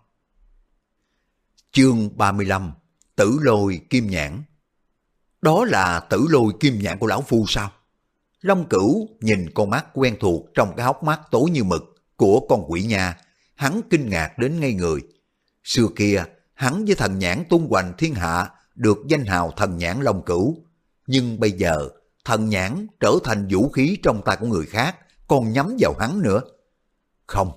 Chương 35 Tử lôi kim nhãn đó là tử lôi kim nhãn của lão phu sao? Long cửu nhìn con mắt quen thuộc trong cái hốc mắt tối như mực của con quỷ nha, hắn kinh ngạc đến ngay người. Xưa kia, hắn với thần nhãn tung hoành thiên hạ được danh hào thần nhãn Long cửu. Nhưng bây giờ, thần nhãn trở thành vũ khí trong tay của người khác, còn nhắm vào hắn nữa. Không,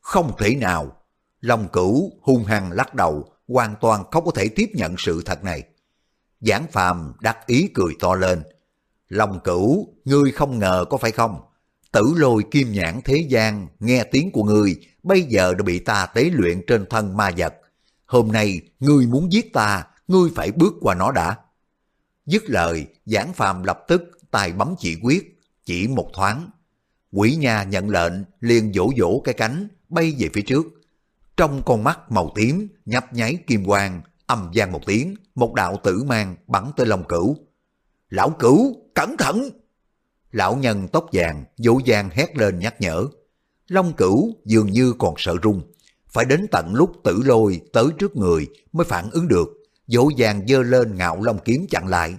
không thể nào. Long cửu hung hăng lắc đầu, hoàn toàn không có thể tiếp nhận sự thật này. Giảng phàm đắc ý cười to lên. lòng cửu, ngươi không ngờ có phải không? Tử lôi kim nhãn thế gian, nghe tiếng của ngươi, bây giờ đã bị ta tế luyện trên thân ma vật. Hôm nay, ngươi muốn giết ta, ngươi phải bước qua nó đã. Dứt lời, giảng phàm lập tức tài bấm chỉ quyết, chỉ một thoáng. Quỷ nha nhận lệnh, liền vỗ vỗ cái cánh, bay về phía trước. Trong con mắt màu tím, nhấp nháy kim quang, âm vang một tiếng, một đạo tử mang bắn tới Long Cửu. Lão Cửu, cẩn thận! Lão nhân tóc vàng, dỗ dàng hét lên nhắc nhở. Long Cửu dường như còn sợ run, phải đến tận lúc tử lôi tới trước người mới phản ứng được, dỗ dàng dơ lên ngạo long kiếm chặn lại.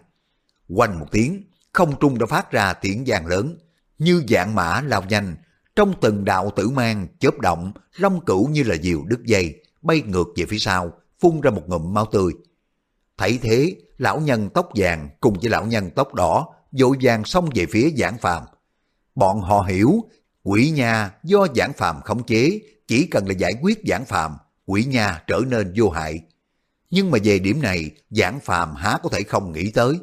Quanh một tiếng, không trung đã phát ra tiếng vang lớn, như dạng mã lao nhanh, trong từng đạo tử mang chớp động, long cửu như là diều đứt dây, bay ngược về phía sau, phun ra một ngụm máu tươi. Thấy thế, lão nhân tóc vàng cùng với lão nhân tóc đỏ vội vàng xông về phía giảng phàm. Bọn họ hiểu, quỷ nha do giảng phàm khống chế, chỉ cần là giải quyết giảng phàm, quỷ nha trở nên vô hại. Nhưng mà về điểm này, giảng phàm há có thể không nghĩ tới.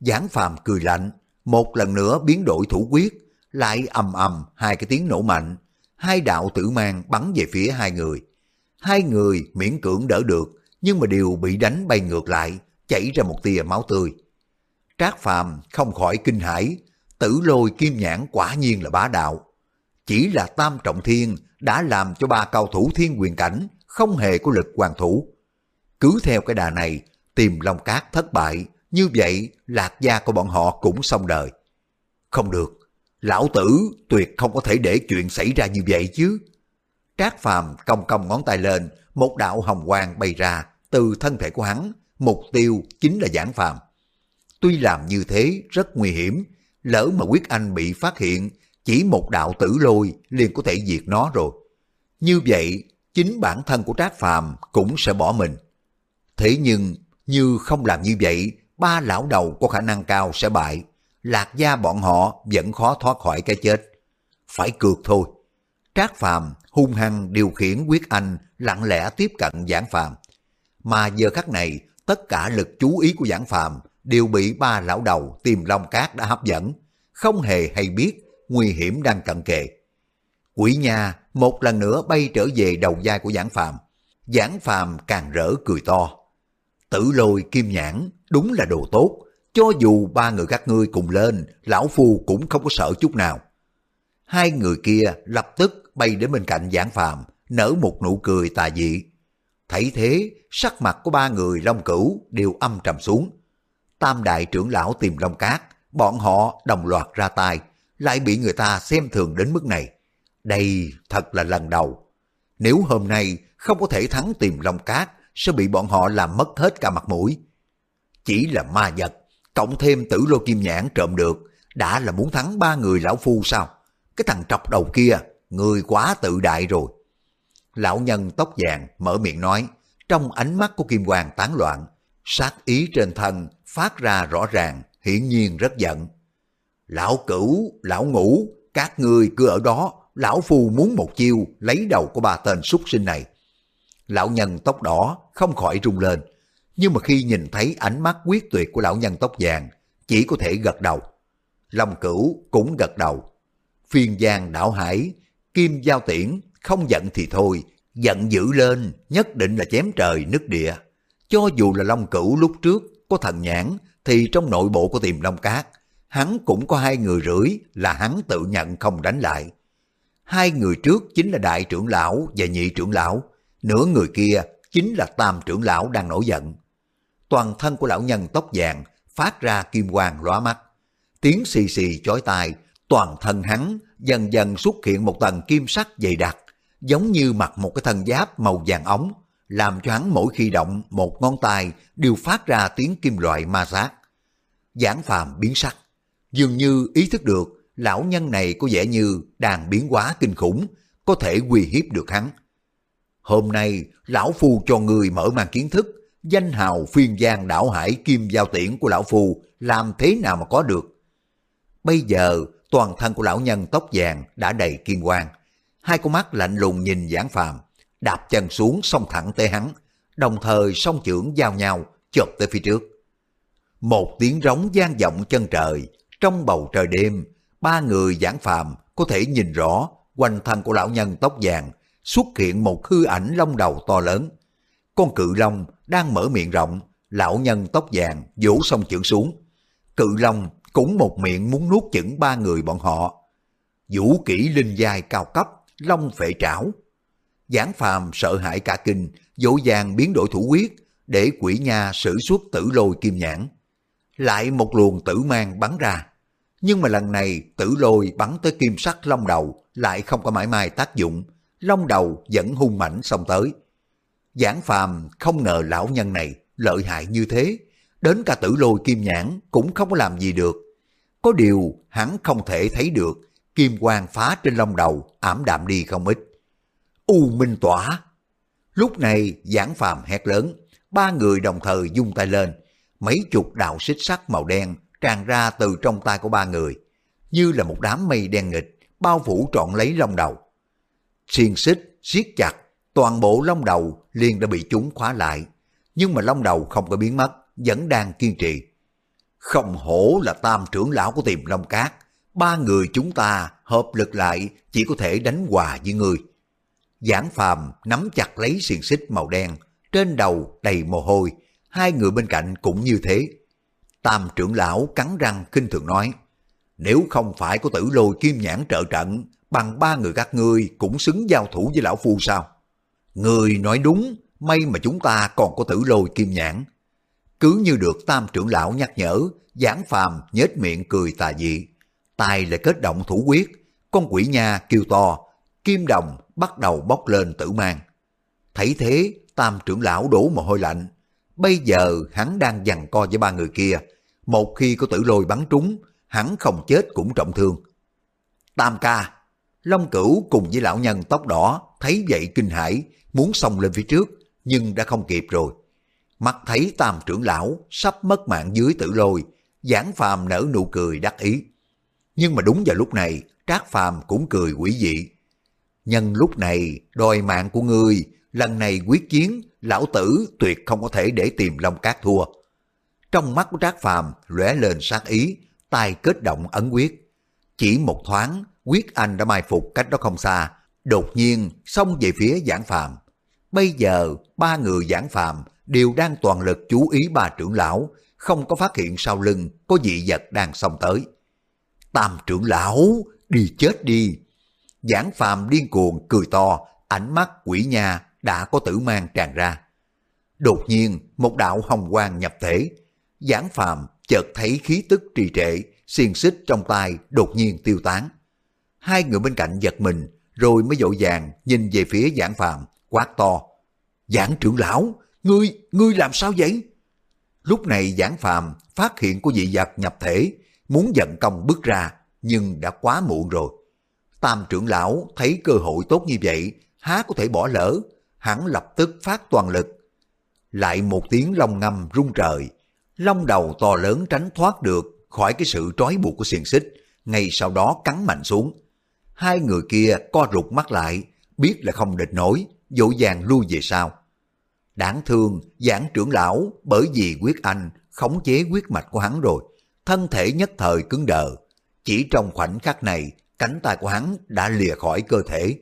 Giảng phàm cười lạnh, một lần nữa biến đổi thủ quyết, lại ầm ầm hai cái tiếng nổ mạnh, hai đạo tử mang bắn về phía hai người. Hai người miễn cưỡng đỡ được, nhưng mà đều bị đánh bay ngược lại, chảy ra một tia máu tươi. Trác Phàm không khỏi kinh hãi, tử lôi kim nhãn quả nhiên là bá đạo. Chỉ là tam trọng thiên đã làm cho ba cao thủ thiên quyền cảnh không hề có lực hoàn thủ. Cứ theo cái đà này, tìm Long Cát thất bại, như vậy lạc gia của bọn họ cũng xong đời. Không được, lão tử tuyệt không có thể để chuyện xảy ra như vậy chứ. Trác Phàm cong cong ngón tay lên, một đạo hồng quang bay ra từ thân thể của hắn, mục tiêu chính là giảng phàm. Tuy làm như thế rất nguy hiểm, lỡ mà quyết anh bị phát hiện, chỉ một đạo tử lôi liền có thể diệt nó rồi. Như vậy, chính bản thân của Trác Phàm cũng sẽ bỏ mình. Thế nhưng, như không làm như vậy, ba lão đầu có khả năng cao sẽ bại. Lạc gia bọn họ vẫn khó thoát khỏi cái chết. Phải cược thôi. Trác Phàm hung hăng điều khiển quyết anh lặng lẽ tiếp cận Giảng Phàm. Mà giờ khắc này, tất cả lực chú ý của Giảng Phàm đều bị ba lão đầu tìm long cát đã hấp dẫn, không hề hay biết nguy hiểm đang cận kề. Quỷ nha một lần nữa bay trở về đầu vai của Giảng Phàm. Giảng Phàm càng rỡ cười to. Tử lôi kim nhãn, đúng là đồ tốt. Cho dù ba người các ngươi cùng lên, lão phu cũng không có sợ chút nào. Hai người kia lập tức bay đến bên cạnh Giảng Phàm, nở một nụ cười tà dị. Thấy thế, sắc mặt của ba người Long Cửu đều âm trầm xuống. Tam đại trưởng lão tìm Long Cát, bọn họ đồng loạt ra tay, lại bị người ta xem thường đến mức này. Đây thật là lần đầu. Nếu hôm nay không có thể thắng tìm Long Cát, sẽ bị bọn họ làm mất hết cả mặt mũi. Chỉ là ma vật, cộng thêm tử lô kim nhãn trộm được, đã là muốn thắng ba người lão phu sao? Cái thằng trọc đầu kia, người quá tự đại rồi. Lão nhân tóc vàng mở miệng nói, trong ánh mắt của Kim Hoàng tán loạn, sát ý trên thân phát ra rõ ràng, hiển nhiên rất giận. Lão cửu, lão ngũ, các ngươi cứ ở đó, lão phu muốn một chiêu lấy đầu của ba tên súc sinh này. Lão nhân tóc đỏ không khỏi rung lên, nhưng mà khi nhìn thấy ánh mắt quyết tuyệt của lão nhân tóc vàng, chỉ có thể gật đầu. Long cửu cũng gật đầu. Phiên giang đảo hải, kim giao tiễn, không giận thì thôi, giận dữ lên, nhất định là chém trời nứt địa. Cho dù là Long cửu lúc trước có thần nhãn, thì trong nội bộ của tiềm Long Cát, hắn cũng có hai người rưỡi là hắn tự nhận không đánh lại. Hai người trước chính là đại trưởng lão và nhị trưởng lão, nửa người kia chính là tam trưởng lão đang nổi giận. Toàn thân của lão nhân tóc vàng phát ra kim quang lóa mắt. Tiếng xì xì chói tai, toàn thân hắn dần dần xuất hiện một tầng kim sắc dày đặc, giống như mặc một cái thân giáp màu vàng ống, làm cho hắn mỗi khi động một ngón tay đều phát ra tiếng kim loại ma sát. Giảng phàm biến sắc, dường như ý thức được lão nhân này có vẻ như đang biến hóa kinh khủng, có thể uy hiếp được hắn. Hôm nay, lão phu cho người mở mang kiến thức, danh hào phiên giang đảo hải kim giao tiễn của lão phu làm thế nào mà có được. Bây giờ, toàn thân của lão nhân tóc vàng đã đầy kim quang. Hai con mắt lạnh lùng nhìn giảng phàm, đạp chân xuống song thẳng tới hắn, đồng thời song trưởng giao nhau, chộp tới phía trước. Một tiếng rống gian vọng chân trời, trong bầu trời đêm, ba người giảng phàm có thể nhìn rõ quanh thân của lão nhân tóc vàng xuất hiện một hư ảnh long đầu to lớn. Con cự long đang mở miệng rộng, lão nhân tóc vàng vỗ song chưởng xuống. Cự long cũng một miệng muốn nuốt chửng ba người bọn họ. Vũ kỹ linh dài cao cấp, long phệ trảo. Giảng phàm sợ hãi cả kinh, dỗ dàng biến đổi thủ quyết để quỷ nha sử xuất tử lôi kim nhãn. Lại một luồng tử mang bắn ra. Nhưng mà lần này tử lôi bắn tới kim sắc long đầu lại không có mãi mai tác dụng, long đầu vẫn hung mảnh xông tới. Giảng phàm không ngờ lão nhân này lợi hại như thế, đến cả tử lôi kim nhãn cũng không có làm gì được. Có điều hắn không thể thấy được kim quang phá trên long đầu ảm đạm đi không ít. U minh tỏa! Lúc này giảng phàm hét lớn, ba người đồng thời dung tay lên, mấy chục đạo xích sắt màu đen tràn ra từ trong tay của ba người, như là một đám mây đen nghịch bao phủ trọn lấy long đầu. Xiên xích siết chặt, toàn bộ lông đầu liền đã bị chúng khóa lại, nhưng mà lông đầu không có biến mất, vẫn đang kiên trì. Không hổ là tam trưởng lão của tiềm long cát, ba người chúng ta hợp lực lại chỉ có thể đánh hòa với người. Giảng phàm nắm chặt lấy xiềng xích màu đen, trên đầu đầy mồ hôi, hai người bên cạnh cũng như thế. Tam trưởng lão cắn răng kinh thường nói, nếu không phải có tử lôi kim nhãn trợ trận, bằng ba người các ngươi cũng xứng giao thủ với lão phu sao? Người nói đúng, may mà chúng ta còn có tử lôi kim nhãn. Cứ như được tam trưởng lão nhắc nhở, giảng phàm nhếch miệng cười tà dị. Tài lại kết động thủ quyết, con quỷ nha kêu to, kim đồng bắt đầu bốc lên tử mang. Thấy thế, tam trưởng lão đổ mồ hôi lạnh. Bây giờ hắn đang giằng co với ba người kia. Một khi có tử lôi bắn trúng, hắn không chết cũng trọng thương. Tam ca, Long Cửu cùng với lão nhân tóc đỏ thấy vậy kinh hãi, muốn xông lên phía trước, nhưng đã không kịp rồi. Mắt thấy tam trưởng lão sắp mất mạng dưới tử lôi, giảng phàm nở nụ cười đắc ý. Nhưng mà đúng vào lúc này, Trác Phàm cũng cười quỷ dị. Nhân lúc này, đòi mạng của ngươi, lần này quyết chiến, lão tử tuyệt không có thể để tìm Long Cát thua. Trong mắt của Trác Phàm lóe lên sát ý, tay kết động ấn quyết. Chỉ một thoáng, quyết anh đã mai phục cách đó không xa, đột nhiên xông về phía giảng phàm. Bây giờ, ba người giảng phàm đều đang toàn lực chú ý bà trưởng lão, không có phát hiện sau lưng có dị vật đang xông tới. Tam trưởng lão, đi chết đi. Giảng phàm điên cuồng cười to, ánh mắt quỷ nhà đã có tử mang tràn ra. Đột nhiên, một đạo hồng quang nhập thể. Giảng phàm chợt thấy khí tức trì trệ, xiên xích trong tay đột nhiên tiêu tán. Hai người bên cạnh giật mình, rồi mới dội vàng nhìn về phía giảng phàm, quát to. Giảng trưởng lão, ngươi, ngươi làm sao vậy? Lúc này giảng phàm phát hiện của dị vật nhập thể, muốn giận công bước ra, nhưng đã quá muộn rồi. Tam trưởng lão thấy cơ hội tốt như vậy, há có thể bỏ lỡ, hắn lập tức phát toàn lực. Lại một tiếng long ngâm rung trời, long đầu to lớn tránh thoát được khỏi cái sự trói buộc của xiềng xích, ngay sau đó cắn mạnh xuống. Hai người kia co rụt mắt lại, biết là không địch nổi, dỗ dàng lui về sau. Đáng thương, giảng trưởng lão bởi vì quyết anh khống chế quyết mạch của hắn rồi, thân thể nhất thời cứng đờ. Chỉ trong khoảnh khắc này, cánh tay của hắn đã lìa khỏi cơ thể.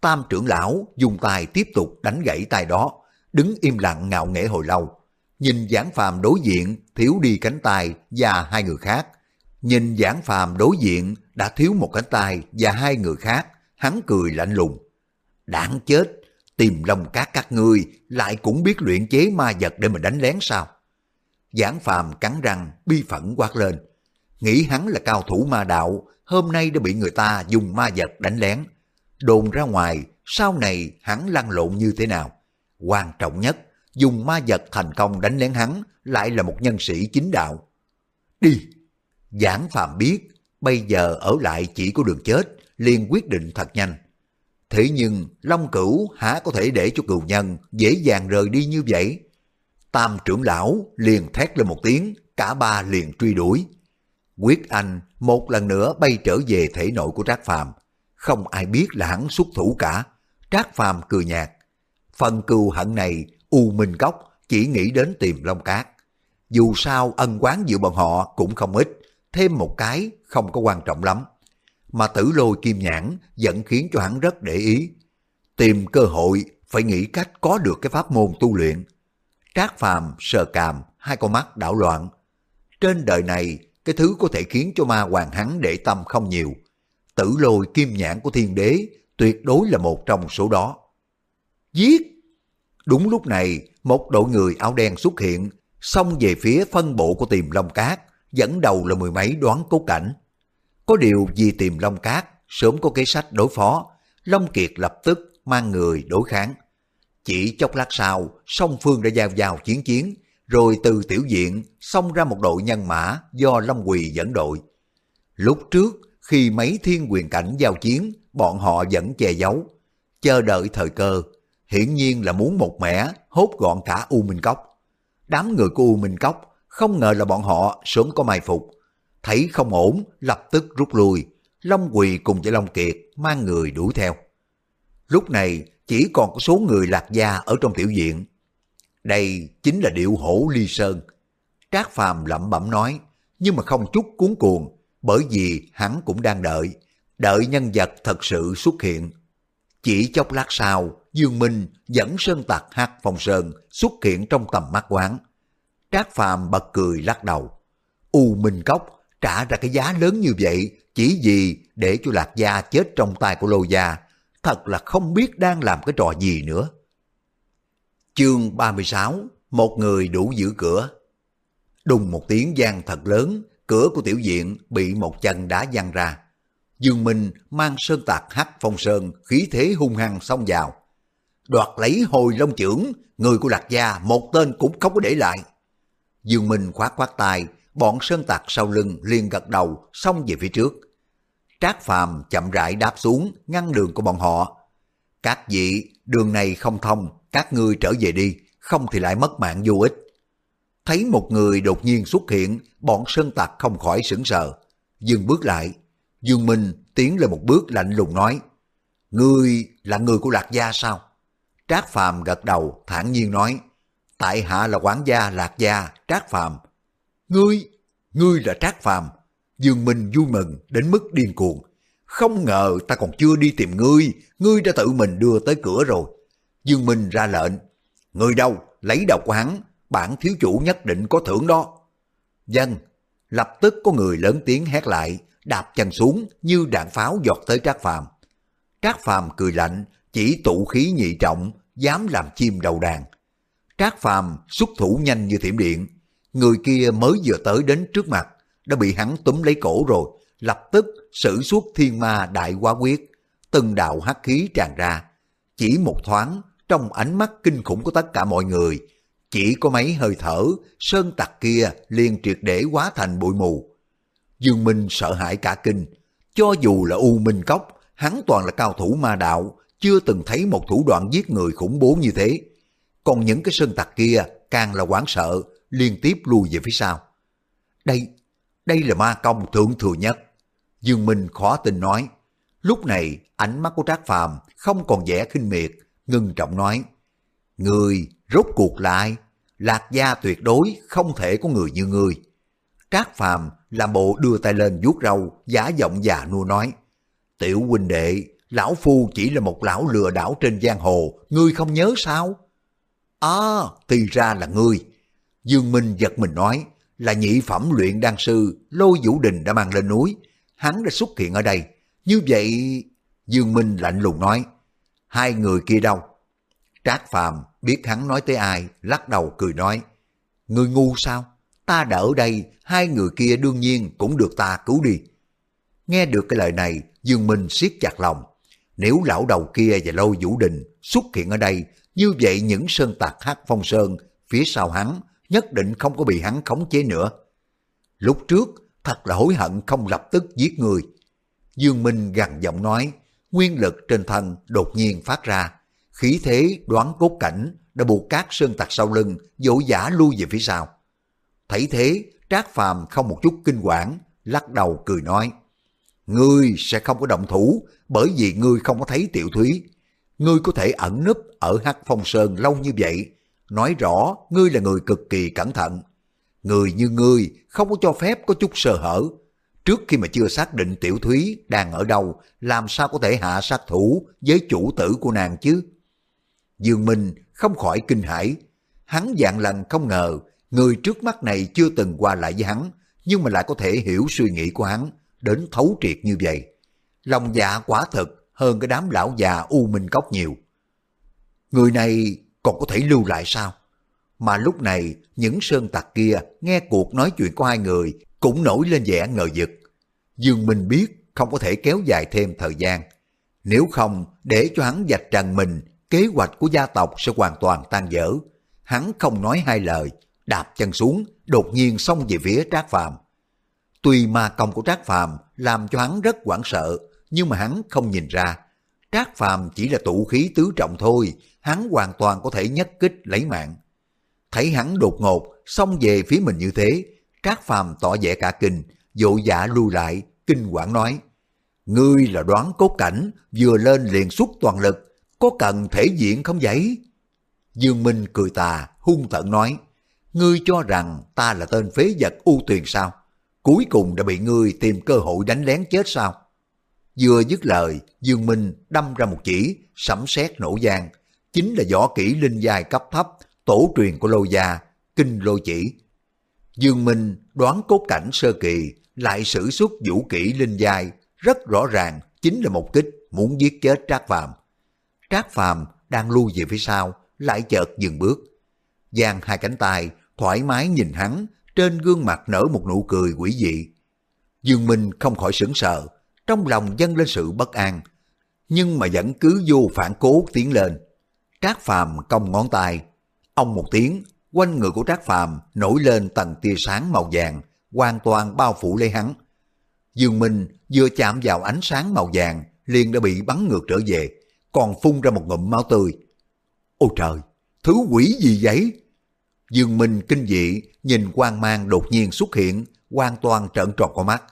Tam trưởng lão dùng tay tiếp tục đánh gãy tay đó, đứng im lặng ngạo nghễ hồi lâu. Nhìn giảng phàm đối diện thiếu đi cánh tay và hai người khác. Nhìn giảng phàm đối diện đã thiếu một cánh tay và hai người khác, hắn cười lạnh lùng. Đáng chết, tìm lòng cát các ngươi lại cũng biết luyện chế ma vật để mà đánh lén sao? Giảng phàm cắn răng, bi phẫn quát lên. Nghĩ hắn là cao thủ ma đạo, hôm nay đã bị người ta dùng ma vật đánh lén. Đồn ra ngoài, sau này hắn lăn lộn như thế nào? Quan trọng nhất, dùng ma vật thành công đánh lén hắn lại là một nhân sĩ chính đạo. Đi! Giảng phàm biết, bây giờ ở lại chỉ có đường chết, liền quyết định thật nhanh. Thế nhưng Long Cửu há có thể để cho cừu nhân dễ dàng rời đi như vậy? Tam trưởng lão liền thét lên một tiếng, cả ba liền truy đuổi. Quyết Anh một lần nữa bay trở về thể nội của Trác Phàm, không ai biết là hắn xuất thủ cả. Trác Phàm cười nhạt. Phần cừu hận này, U Minh Cốc chỉ nghĩ đến tìm Long Cát. Dù sao ân quán giữa bọn họ cũng không ít, thêm một cái không có quan trọng lắm. Mà tử lôi kim nhãn vẫn khiến cho hắn rất để ý. Tìm cơ hội phải nghĩ cách có được cái pháp môn tu luyện. Trác phàm, sờ càm, hai con mắt đảo loạn. Trên đời này, cái thứ có thể khiến cho ma hoàng hắn để tâm không nhiều. Tử lôi kim nhãn của thiên đế tuyệt đối là một trong số đó. Giết! Đúng lúc này, một đội người áo đen xuất hiện, xông về phía phân bộ của tiềm long cát, dẫn đầu là mười mấy đoán cố cảnh. Có điều vì tìm Long Cát sớm có kế sách đối phó, Long Kiệt lập tức mang người đối kháng. Chỉ chốc lát sau, song phương đã giao vào chiến chiến, rồi từ tiểu diện xông ra một đội nhân mã do Long Quỳ dẫn đội. Lúc trước, khi mấy thiên quyền cảnh giao chiến, bọn họ vẫn che giấu, chờ đợi thời cơ, hiển nhiên là muốn một mẻ hốt gọn cả U Minh Cốc. Đám người của U Minh Cốc không ngờ là bọn họ sớm có mai phục, thấy không ổn, lập tức rút lui. Long Quỳ cùng với Long Kiệt mang người đuổi theo. Lúc này chỉ còn có số người lạc gia ở trong tiểu viện. Đây chính là điệu hổ ly sơn. Trác Phàm lẩm bẩm nói, nhưng mà không chút cuốn cuồng, bởi vì hắn cũng đang đợi, đợi nhân vật thật sự xuất hiện. Chỉ chốc lát sau, Dương Minh dẫn Sơn Tặc Hát Phong Sơn xuất hiện trong tầm mắt quán. Trác Phàm bật cười lắc đầu. U Minh Cốc trả ra cái giá lớn như vậy chỉ vì để cho Lạc Gia chết trong tay của Lô Gia, thật là không biết đang làm cái trò gì nữa. Chương 36 Một người đủ giữ cửa Đùng một tiếng gian thật lớn, cửa của tiểu diện bị một chân đá văng ra. Dương Minh mang sơn tạc hắc phong sơn, khí thế hung hăng xông vào. Đoạt lấy hồi long trưởng, người của Lạc Gia một tên cũng không có để lại. Dương Minh khoát khoát tay, bọn sơn tặc sau lưng liền gật đầu xông về phía trước. Trác Phàm chậm rãi đáp xuống, ngăn đường của bọn họ. Các vị, đường này không thông, các ngươi trở về đi, không thì lại mất mạng vô ích. Thấy một người đột nhiên xuất hiện, bọn sơn tặc không khỏi sững sờ. Dừng bước lại, Dương Minh tiến lên một bước lạnh lùng nói, Ngươi là người của Lạc Gia sao? Trác Phàm gật đầu, thản nhiên nói, Tại hạ là quản gia Lạc Gia, Trác Phàm. Ngươi, ngươi là Trác Phàm. Dương Minh vui mừng đến mức điên cuồng. Không ngờ ta còn chưa đi tìm ngươi, ngươi đã tự mình đưa tới cửa rồi. Dương Minh ra lệnh, người đâu, lấy đầu của hắn, bản thiếu chủ nhất định có thưởng đó. Dân, lập tức có người lớn tiếng hét lại, đạp chân xuống như đạn pháo giọt tới Trác Phàm. Trác Phàm cười lạnh, chỉ tụ khí nhị trọng, dám làm chim đầu đàn. Trác Phàm xuất thủ nhanh như thiểm điện, người kia mới vừa tới đến trước mặt, đã bị hắn túm lấy cổ rồi, lập tức sử xuất thiên ma đại quá quyết, từng đạo hắc khí tràn ra. Chỉ một thoáng, trong ánh mắt kinh khủng của tất cả mọi người, chỉ có mấy hơi thở, sơn tặc kia liền triệt để hóa thành bụi mù. Dương Minh sợ hãi cả kinh, cho dù là U Minh Cốc, hắn toàn là cao thủ ma đạo, chưa từng thấy một thủ đoạn giết người khủng bố như thế. Còn những cái sơn tặc kia càng là quán sợ, liên tiếp lùi về phía sau. Đây, đây là ma công thượng thừa nhất. Dương Minh khó tin nói. Lúc này, ánh mắt của Trác Phàm không còn vẻ khinh miệt, ngưng trọng nói. Người rốt cuộc lại, lạc gia tuyệt đối không thể có người như người. Trác Phàm làm bộ đưa tay lên vuốt râu, giả giọng già nua nói. Tiểu huynh đệ, lão phu chỉ là một lão lừa đảo trên giang hồ, ngươi không nhớ sao? À, thì ra là ngươi. Dương Minh giật mình nói, là nhị phẩm luyện đan sư Lôi Vũ Đình đã mang lên núi. Hắn đã xuất hiện ở đây. Như vậy... Dương Minh lạnh lùng nói, hai người kia đâu? Trác Phàm biết hắn nói tới ai, lắc đầu cười nói, người ngu sao? Ta đã ở đây, hai người kia đương nhiên cũng được ta cứu đi. Nghe được cái lời này, Dương Minh siết chặt lòng. Nếu lão đầu kia và Lôi Vũ Đình xuất hiện ở đây, như vậy những sơn tạc hát phong sơn phía sau hắn nhất định không có bị hắn khống chế nữa. Lúc trước, thật là hối hận không lập tức giết người. Dương Minh gằn giọng nói, nguyên lực trên thân đột nhiên phát ra. Khí thế đoán cốt cảnh đã buộc các sơn tặc sau lưng dỗ giả lui về phía sau. Thấy thế, Trác Phàm không một chút kinh quản, lắc đầu cười nói, Ngươi sẽ không có động thủ bởi vì ngươi không có thấy tiểu thúy. Ngươi có thể ẩn nấp ở Hắc Phong Sơn lâu như vậy, nói rõ ngươi là người cực kỳ cẩn thận. Người như ngươi không có cho phép có chút sơ hở. Trước khi mà chưa xác định tiểu thúy đang ở đâu, làm sao có thể hạ sát thủ với chủ tử của nàng chứ? Dương Minh không khỏi kinh hãi. Hắn dạng lần không ngờ người trước mắt này chưa từng qua lại với hắn, nhưng mà lại có thể hiểu suy nghĩ của hắn đến thấu triệt như vậy. Lòng dạ quả thực hơn cái đám lão già U Minh Cốc nhiều. Người này còn có thể lưu lại sao? Mà lúc này, những sơn tặc kia nghe cuộc nói chuyện của hai người cũng nổi lên vẻ ngờ vực. Dương Minh biết không có thể kéo dài thêm thời gian. Nếu không, để cho hắn dạch trần mình, kế hoạch của gia tộc sẽ hoàn toàn tan vỡ. Hắn không nói hai lời, đạp chân xuống, đột nhiên xông về phía Trác Phàm. Tuy ma công của Trác Phàm làm cho hắn rất hoảng sợ, nhưng mà hắn không nhìn ra. Trác Phàm chỉ là tụ khí tứ trọng thôi, hắn hoàn toàn có thể nhất kích lấy mạng. Thấy hắn đột ngột xông về phía mình như thế, Trác Phàm tỏ vẻ cả kinh, dỗ dạ lui lại, kinh quản nói: "Ngươi là đoán cốt cảnh, vừa lên liền xuất toàn lực, có cần thể diện không vậy?" Dương Minh cười tà, hung tợn nói: "Ngươi cho rằng ta là tên phế vật u tuyền sao? Cuối cùng đã bị ngươi tìm cơ hội đánh lén chết sao?" Vừa dứt lời, Dương Minh đâm ra một chỉ, sấm sét nổ giang, chính là võ kỹ linh giai cấp thấp, tổ truyền của lô gia, kinh lô chỉ. Dương Minh đoán cốt cảnh sơ kỳ, lại sử xuất vũ kỹ linh giai, rất rõ ràng chính là một kích muốn giết chết Trác Phàm. Trác Phàm đang lui về phía sau, lại chợt dừng bước. Giang hai cánh tay, thoải mái nhìn hắn, trên gương mặt nở một nụ cười quỷ dị. Dương Minh không khỏi sững sờ, trong lòng dâng lên sự bất an, nhưng mà vẫn cứ vô phản cố tiến lên. Trác Phàm cong ngón tay, ông một tiếng, quanh người của Trác Phàm nổi lên tầng tia sáng màu vàng, hoàn toàn bao phủ lấy hắn. Dương Minh vừa chạm vào ánh sáng màu vàng liền đã bị bắn ngược trở về, còn phun ra một ngụm máu tươi. Ôi trời, thứ quỷ gì vậy? Dương Minh kinh dị nhìn quang mang đột nhiên xuất hiện, hoàn toàn trợn tròn con mắt.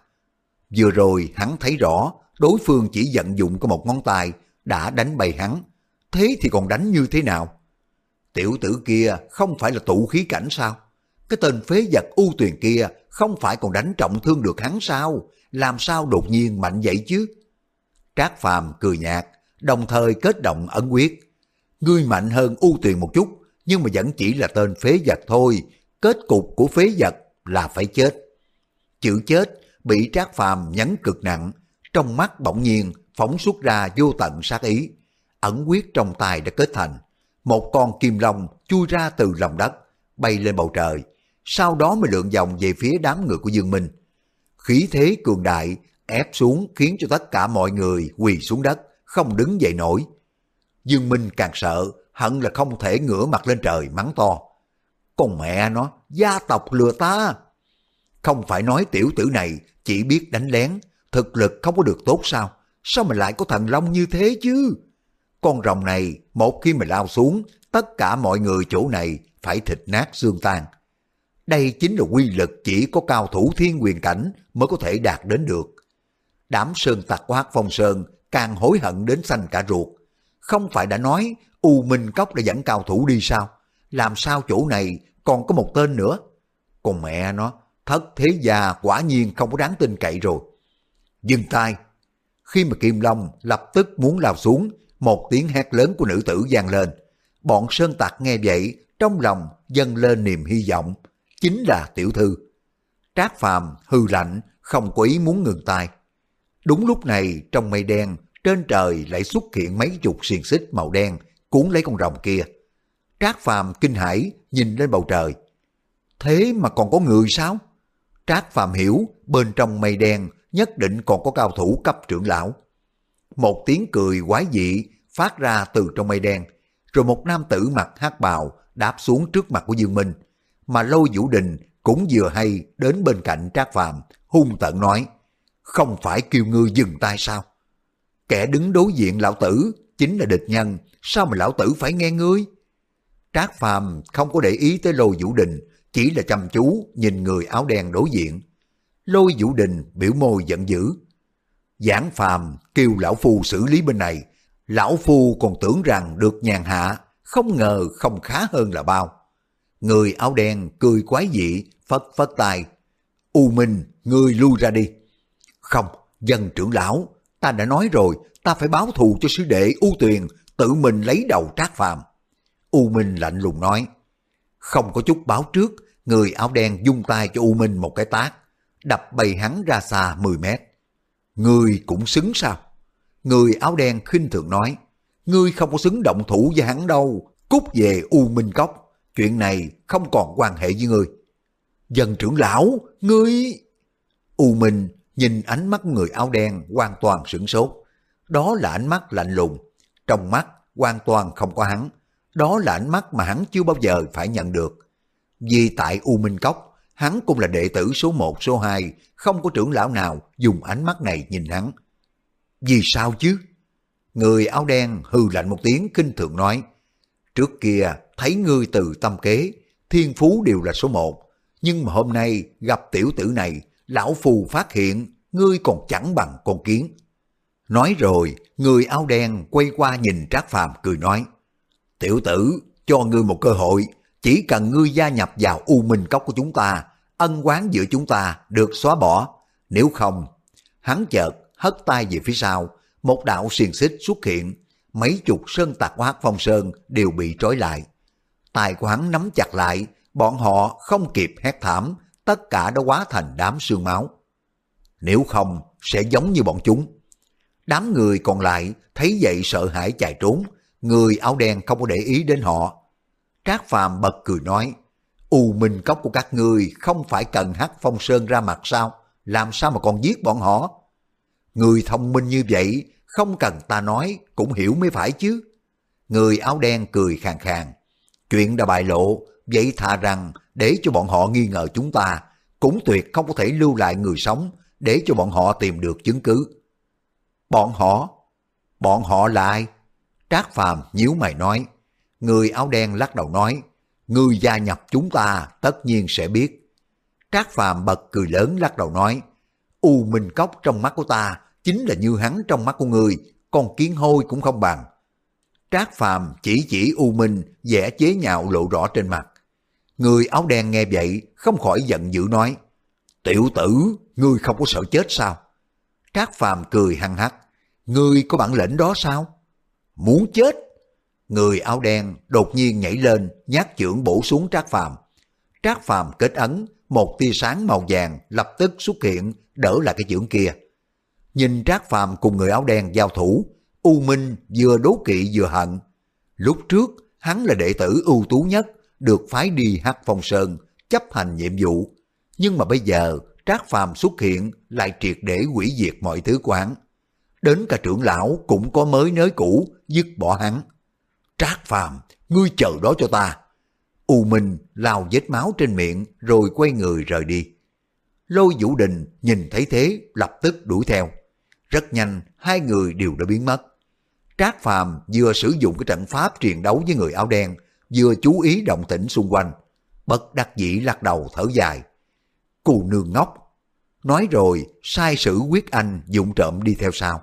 Vừa rồi hắn thấy rõ đối phương chỉ vận dụng có một ngón tay đã đánh bay hắn, thế thì còn đánh như thế nào? Tiểu tử kia không phải là tụ khí cảnh sao? Cái tên phế vật ưu tuyền kia không phải còn đánh trọng thương được hắn sao? Làm sao đột nhiên mạnh vậy chứ? Trác Phàm cười nhạt, đồng thời kết động ấn quyết. Ngươi mạnh hơn ưu tuyền một chút, nhưng mà vẫn chỉ là tên phế vật thôi. Kết cục của phế vật là phải chết. Chữ chết bị Trác Phàm nhấn cực nặng, trong mắt bỗng nhiên phóng xuất ra vô tận sát ý. Ẩn quyết trong tay đã kết thành. Một con kim long chui ra từ lòng đất, bay lên bầu trời. Sau đó mới lượn vòng về phía đám người của Dương Minh. Khí thế cường đại ép xuống khiến cho tất cả mọi người quỳ xuống đất, không đứng dậy nổi. Dương Minh càng sợ, hận là không thể ngửa mặt lên trời mắng to. Con mẹ nó, gia tộc lừa ta. Không phải nói tiểu tử này chỉ biết đánh lén, thực lực không có được tốt sao? Sao mà lại có thần long như thế chứ? Con rồng này, một khi mà lao xuống, tất cả mọi người chỗ này phải thịt nát xương tan. Đây chính là quy lực chỉ có cao thủ thiên quyền cảnh mới có thể đạt đến được. Đám sơn tặc của hát Phong Sơn càng hối hận đến xanh cả ruột. Không phải đã nói U Minh Cốc đã dẫn cao thủ đi sao? Làm sao chỗ này còn có một tên nữa? Còn mẹ nó, thất thế già quả nhiên không có đáng tin cậy rồi. Dừng tay. Khi mà Kim Long lập tức muốn lao xuống, một tiếng hét lớn của nữ tử vang lên. Bọn sơn tặc nghe vậy, trong lòng dâng lên niềm hy vọng, chính là tiểu thư. Trác Phàm hư lạnh, không có ý muốn ngừng tay. Đúng lúc này, trong mây đen, trên trời lại xuất hiện mấy chục xiềng xích màu đen cuốn lấy con rồng kia. Trác Phàm kinh hãi nhìn lên bầu trời. Thế mà còn có người sao? Trác Phàm hiểu bên trong mây đen nhất định còn có cao thủ cấp trưởng lão. Một tiếng cười quái dị phát ra từ trong mây đen, rồi một nam tử mặc hát bào đáp xuống trước mặt của Dương Minh, mà Lôi Vũ Đình cũng vừa hay đến bên cạnh Trác Phàm hung tợn nói, không phải kêu ngươi dừng tay sao? Kẻ đứng đối diện lão tử chính là địch nhân, sao mà lão tử phải nghe ngươi? Trác Phàm không có để ý tới Lôi Vũ Đình, chỉ là chăm chú nhìn người áo đen đối diện. Lôi Vũ Đình biểu môi giận dữ. Giảng Phàm kêu lão phu xử lý bên này, lão phu còn tưởng rằng được nhàn hạ, không ngờ không khá hơn là bao. Người áo đen cười quái dị, phất phất tay. U Minh, ngươi lui ra đi. Không, dân trưởng lão, ta đã nói rồi, ta phải báo thù cho sư đệ U Tuyền, tự mình lấy đầu trác phàm. U Minh lạnh lùng nói, không có chút báo trước, người áo đen dung tay cho U Minh một cái tác, đập bay hắn ra xa 10 mét. Ngươi cũng xứng sao? Người áo đen khinh thường nói, ngươi không có xứng động thủ với hắn đâu, cút về U Minh Cốc, chuyện này không còn quan hệ với ngươi. Dân trưởng lão, ngươi... U Minh nhìn ánh mắt người áo đen hoàn toàn sửng sốt. Đó là ánh mắt lạnh lùng, trong mắt hoàn toàn không có hắn. Đó là ánh mắt mà hắn chưa bao giờ phải nhận được. Vì tại U Minh Cốc, hắn cũng là đệ tử số 1, số 2, không có trưởng lão nào dùng ánh mắt này nhìn hắn. Vì sao chứ? Người áo đen hừ lạnh một tiếng kinh thường nói, trước kia thấy ngươi từ tâm kế, thiên phú đều là số một, nhưng mà hôm nay gặp tiểu tử này, lão phù phát hiện ngươi còn chẳng bằng con kiến. Nói rồi, người áo đen quay qua nhìn Trác Phàm cười nói, tiểu tử, cho ngươi một cơ hội, chỉ cần ngươi gia nhập vào U Minh Cốc của chúng ta, ân quán giữa chúng ta được xóa bỏ. Nếu không, hắn chợt hất tay về phía sau, một đạo xiềng xích xuất hiện, mấy chục sơn tạc của phong sơn đều bị trói lại. Tài của hắn nắm chặt lại, bọn họ không kịp hét thảm, tất cả đã hóa thành đám xương máu. Nếu không, sẽ giống như bọn chúng. Đám người còn lại thấy vậy sợ hãi chạy trốn, người áo đen không có để ý đến họ. Trác Phàm bật cười nói, U minh cốc của các ngươi không phải cần hắc phong sơn ra mặt sao? Làm sao mà còn giết bọn họ? Người thông minh như vậy, không cần ta nói, cũng hiểu mới phải chứ. Người áo đen cười khàn khàn. Chuyện đã bại lộ, vậy thà rằng để cho bọn họ nghi ngờ chúng ta, cũng tuyệt không có thể lưu lại người sống, để cho bọn họ tìm được chứng cứ. Bọn họ? Bọn họ là ai? Trác Phàm nhíu mày nói. Người áo đen lắc đầu nói, người gia nhập chúng ta tất nhiên sẽ biết. Trác Phàm bật cười lớn lắc đầu nói, U Minh Cốc trong mắt của ta chính là như hắn trong mắt của người, con kiến hôi cũng không bằng. Trác Phàm chỉ chỉ U Minh vẽ chế nhạo lộ rõ trên mặt. Người áo đen nghe vậy không khỏi giận dữ nói, Tiểu tử, ngươi không có sợ chết sao? Trác Phàm cười hăng hắc, ngươi có bản lĩnh đó sao? Muốn chết? Người áo đen đột nhiên nhảy lên, nhát chưởng bổ xuống Trác Phàm. Trác Phàm kết ấn, một tia sáng màu vàng lập tức xuất hiện đỡ lại cái chưởng kia. Nhìn Trác Phàm cùng người áo đen giao thủ, U Minh vừa đố kỵ vừa hận. Lúc trước, hắn là đệ tử ưu tú nhất, được phái đi Hắc Phong Sơn, chấp hành nhiệm vụ. Nhưng mà bây giờ, Trác Phàm xuất hiện lại triệt để hủy diệt mọi thứ quán. Đến cả trưởng lão cũng có mới nới cũ, dứt bỏ hắn. Trác Phàm, ngươi chờ đó cho ta. U Minh lao vết máu trên miệng rồi quay người rời đi. Lôi Vũ Đình nhìn thấy thế lập tức đuổi theo. Rất nhanh hai người đều đã biến mất. Trác Phàm vừa sử dụng cái trận pháp truyền đấu với người áo đen, vừa chú ý động tĩnh xung quanh. Bất đắc dĩ lắc đầu thở dài. Cù nương ngốc. Nói rồi sai sử quyết anh dụng trộm đi theo sau.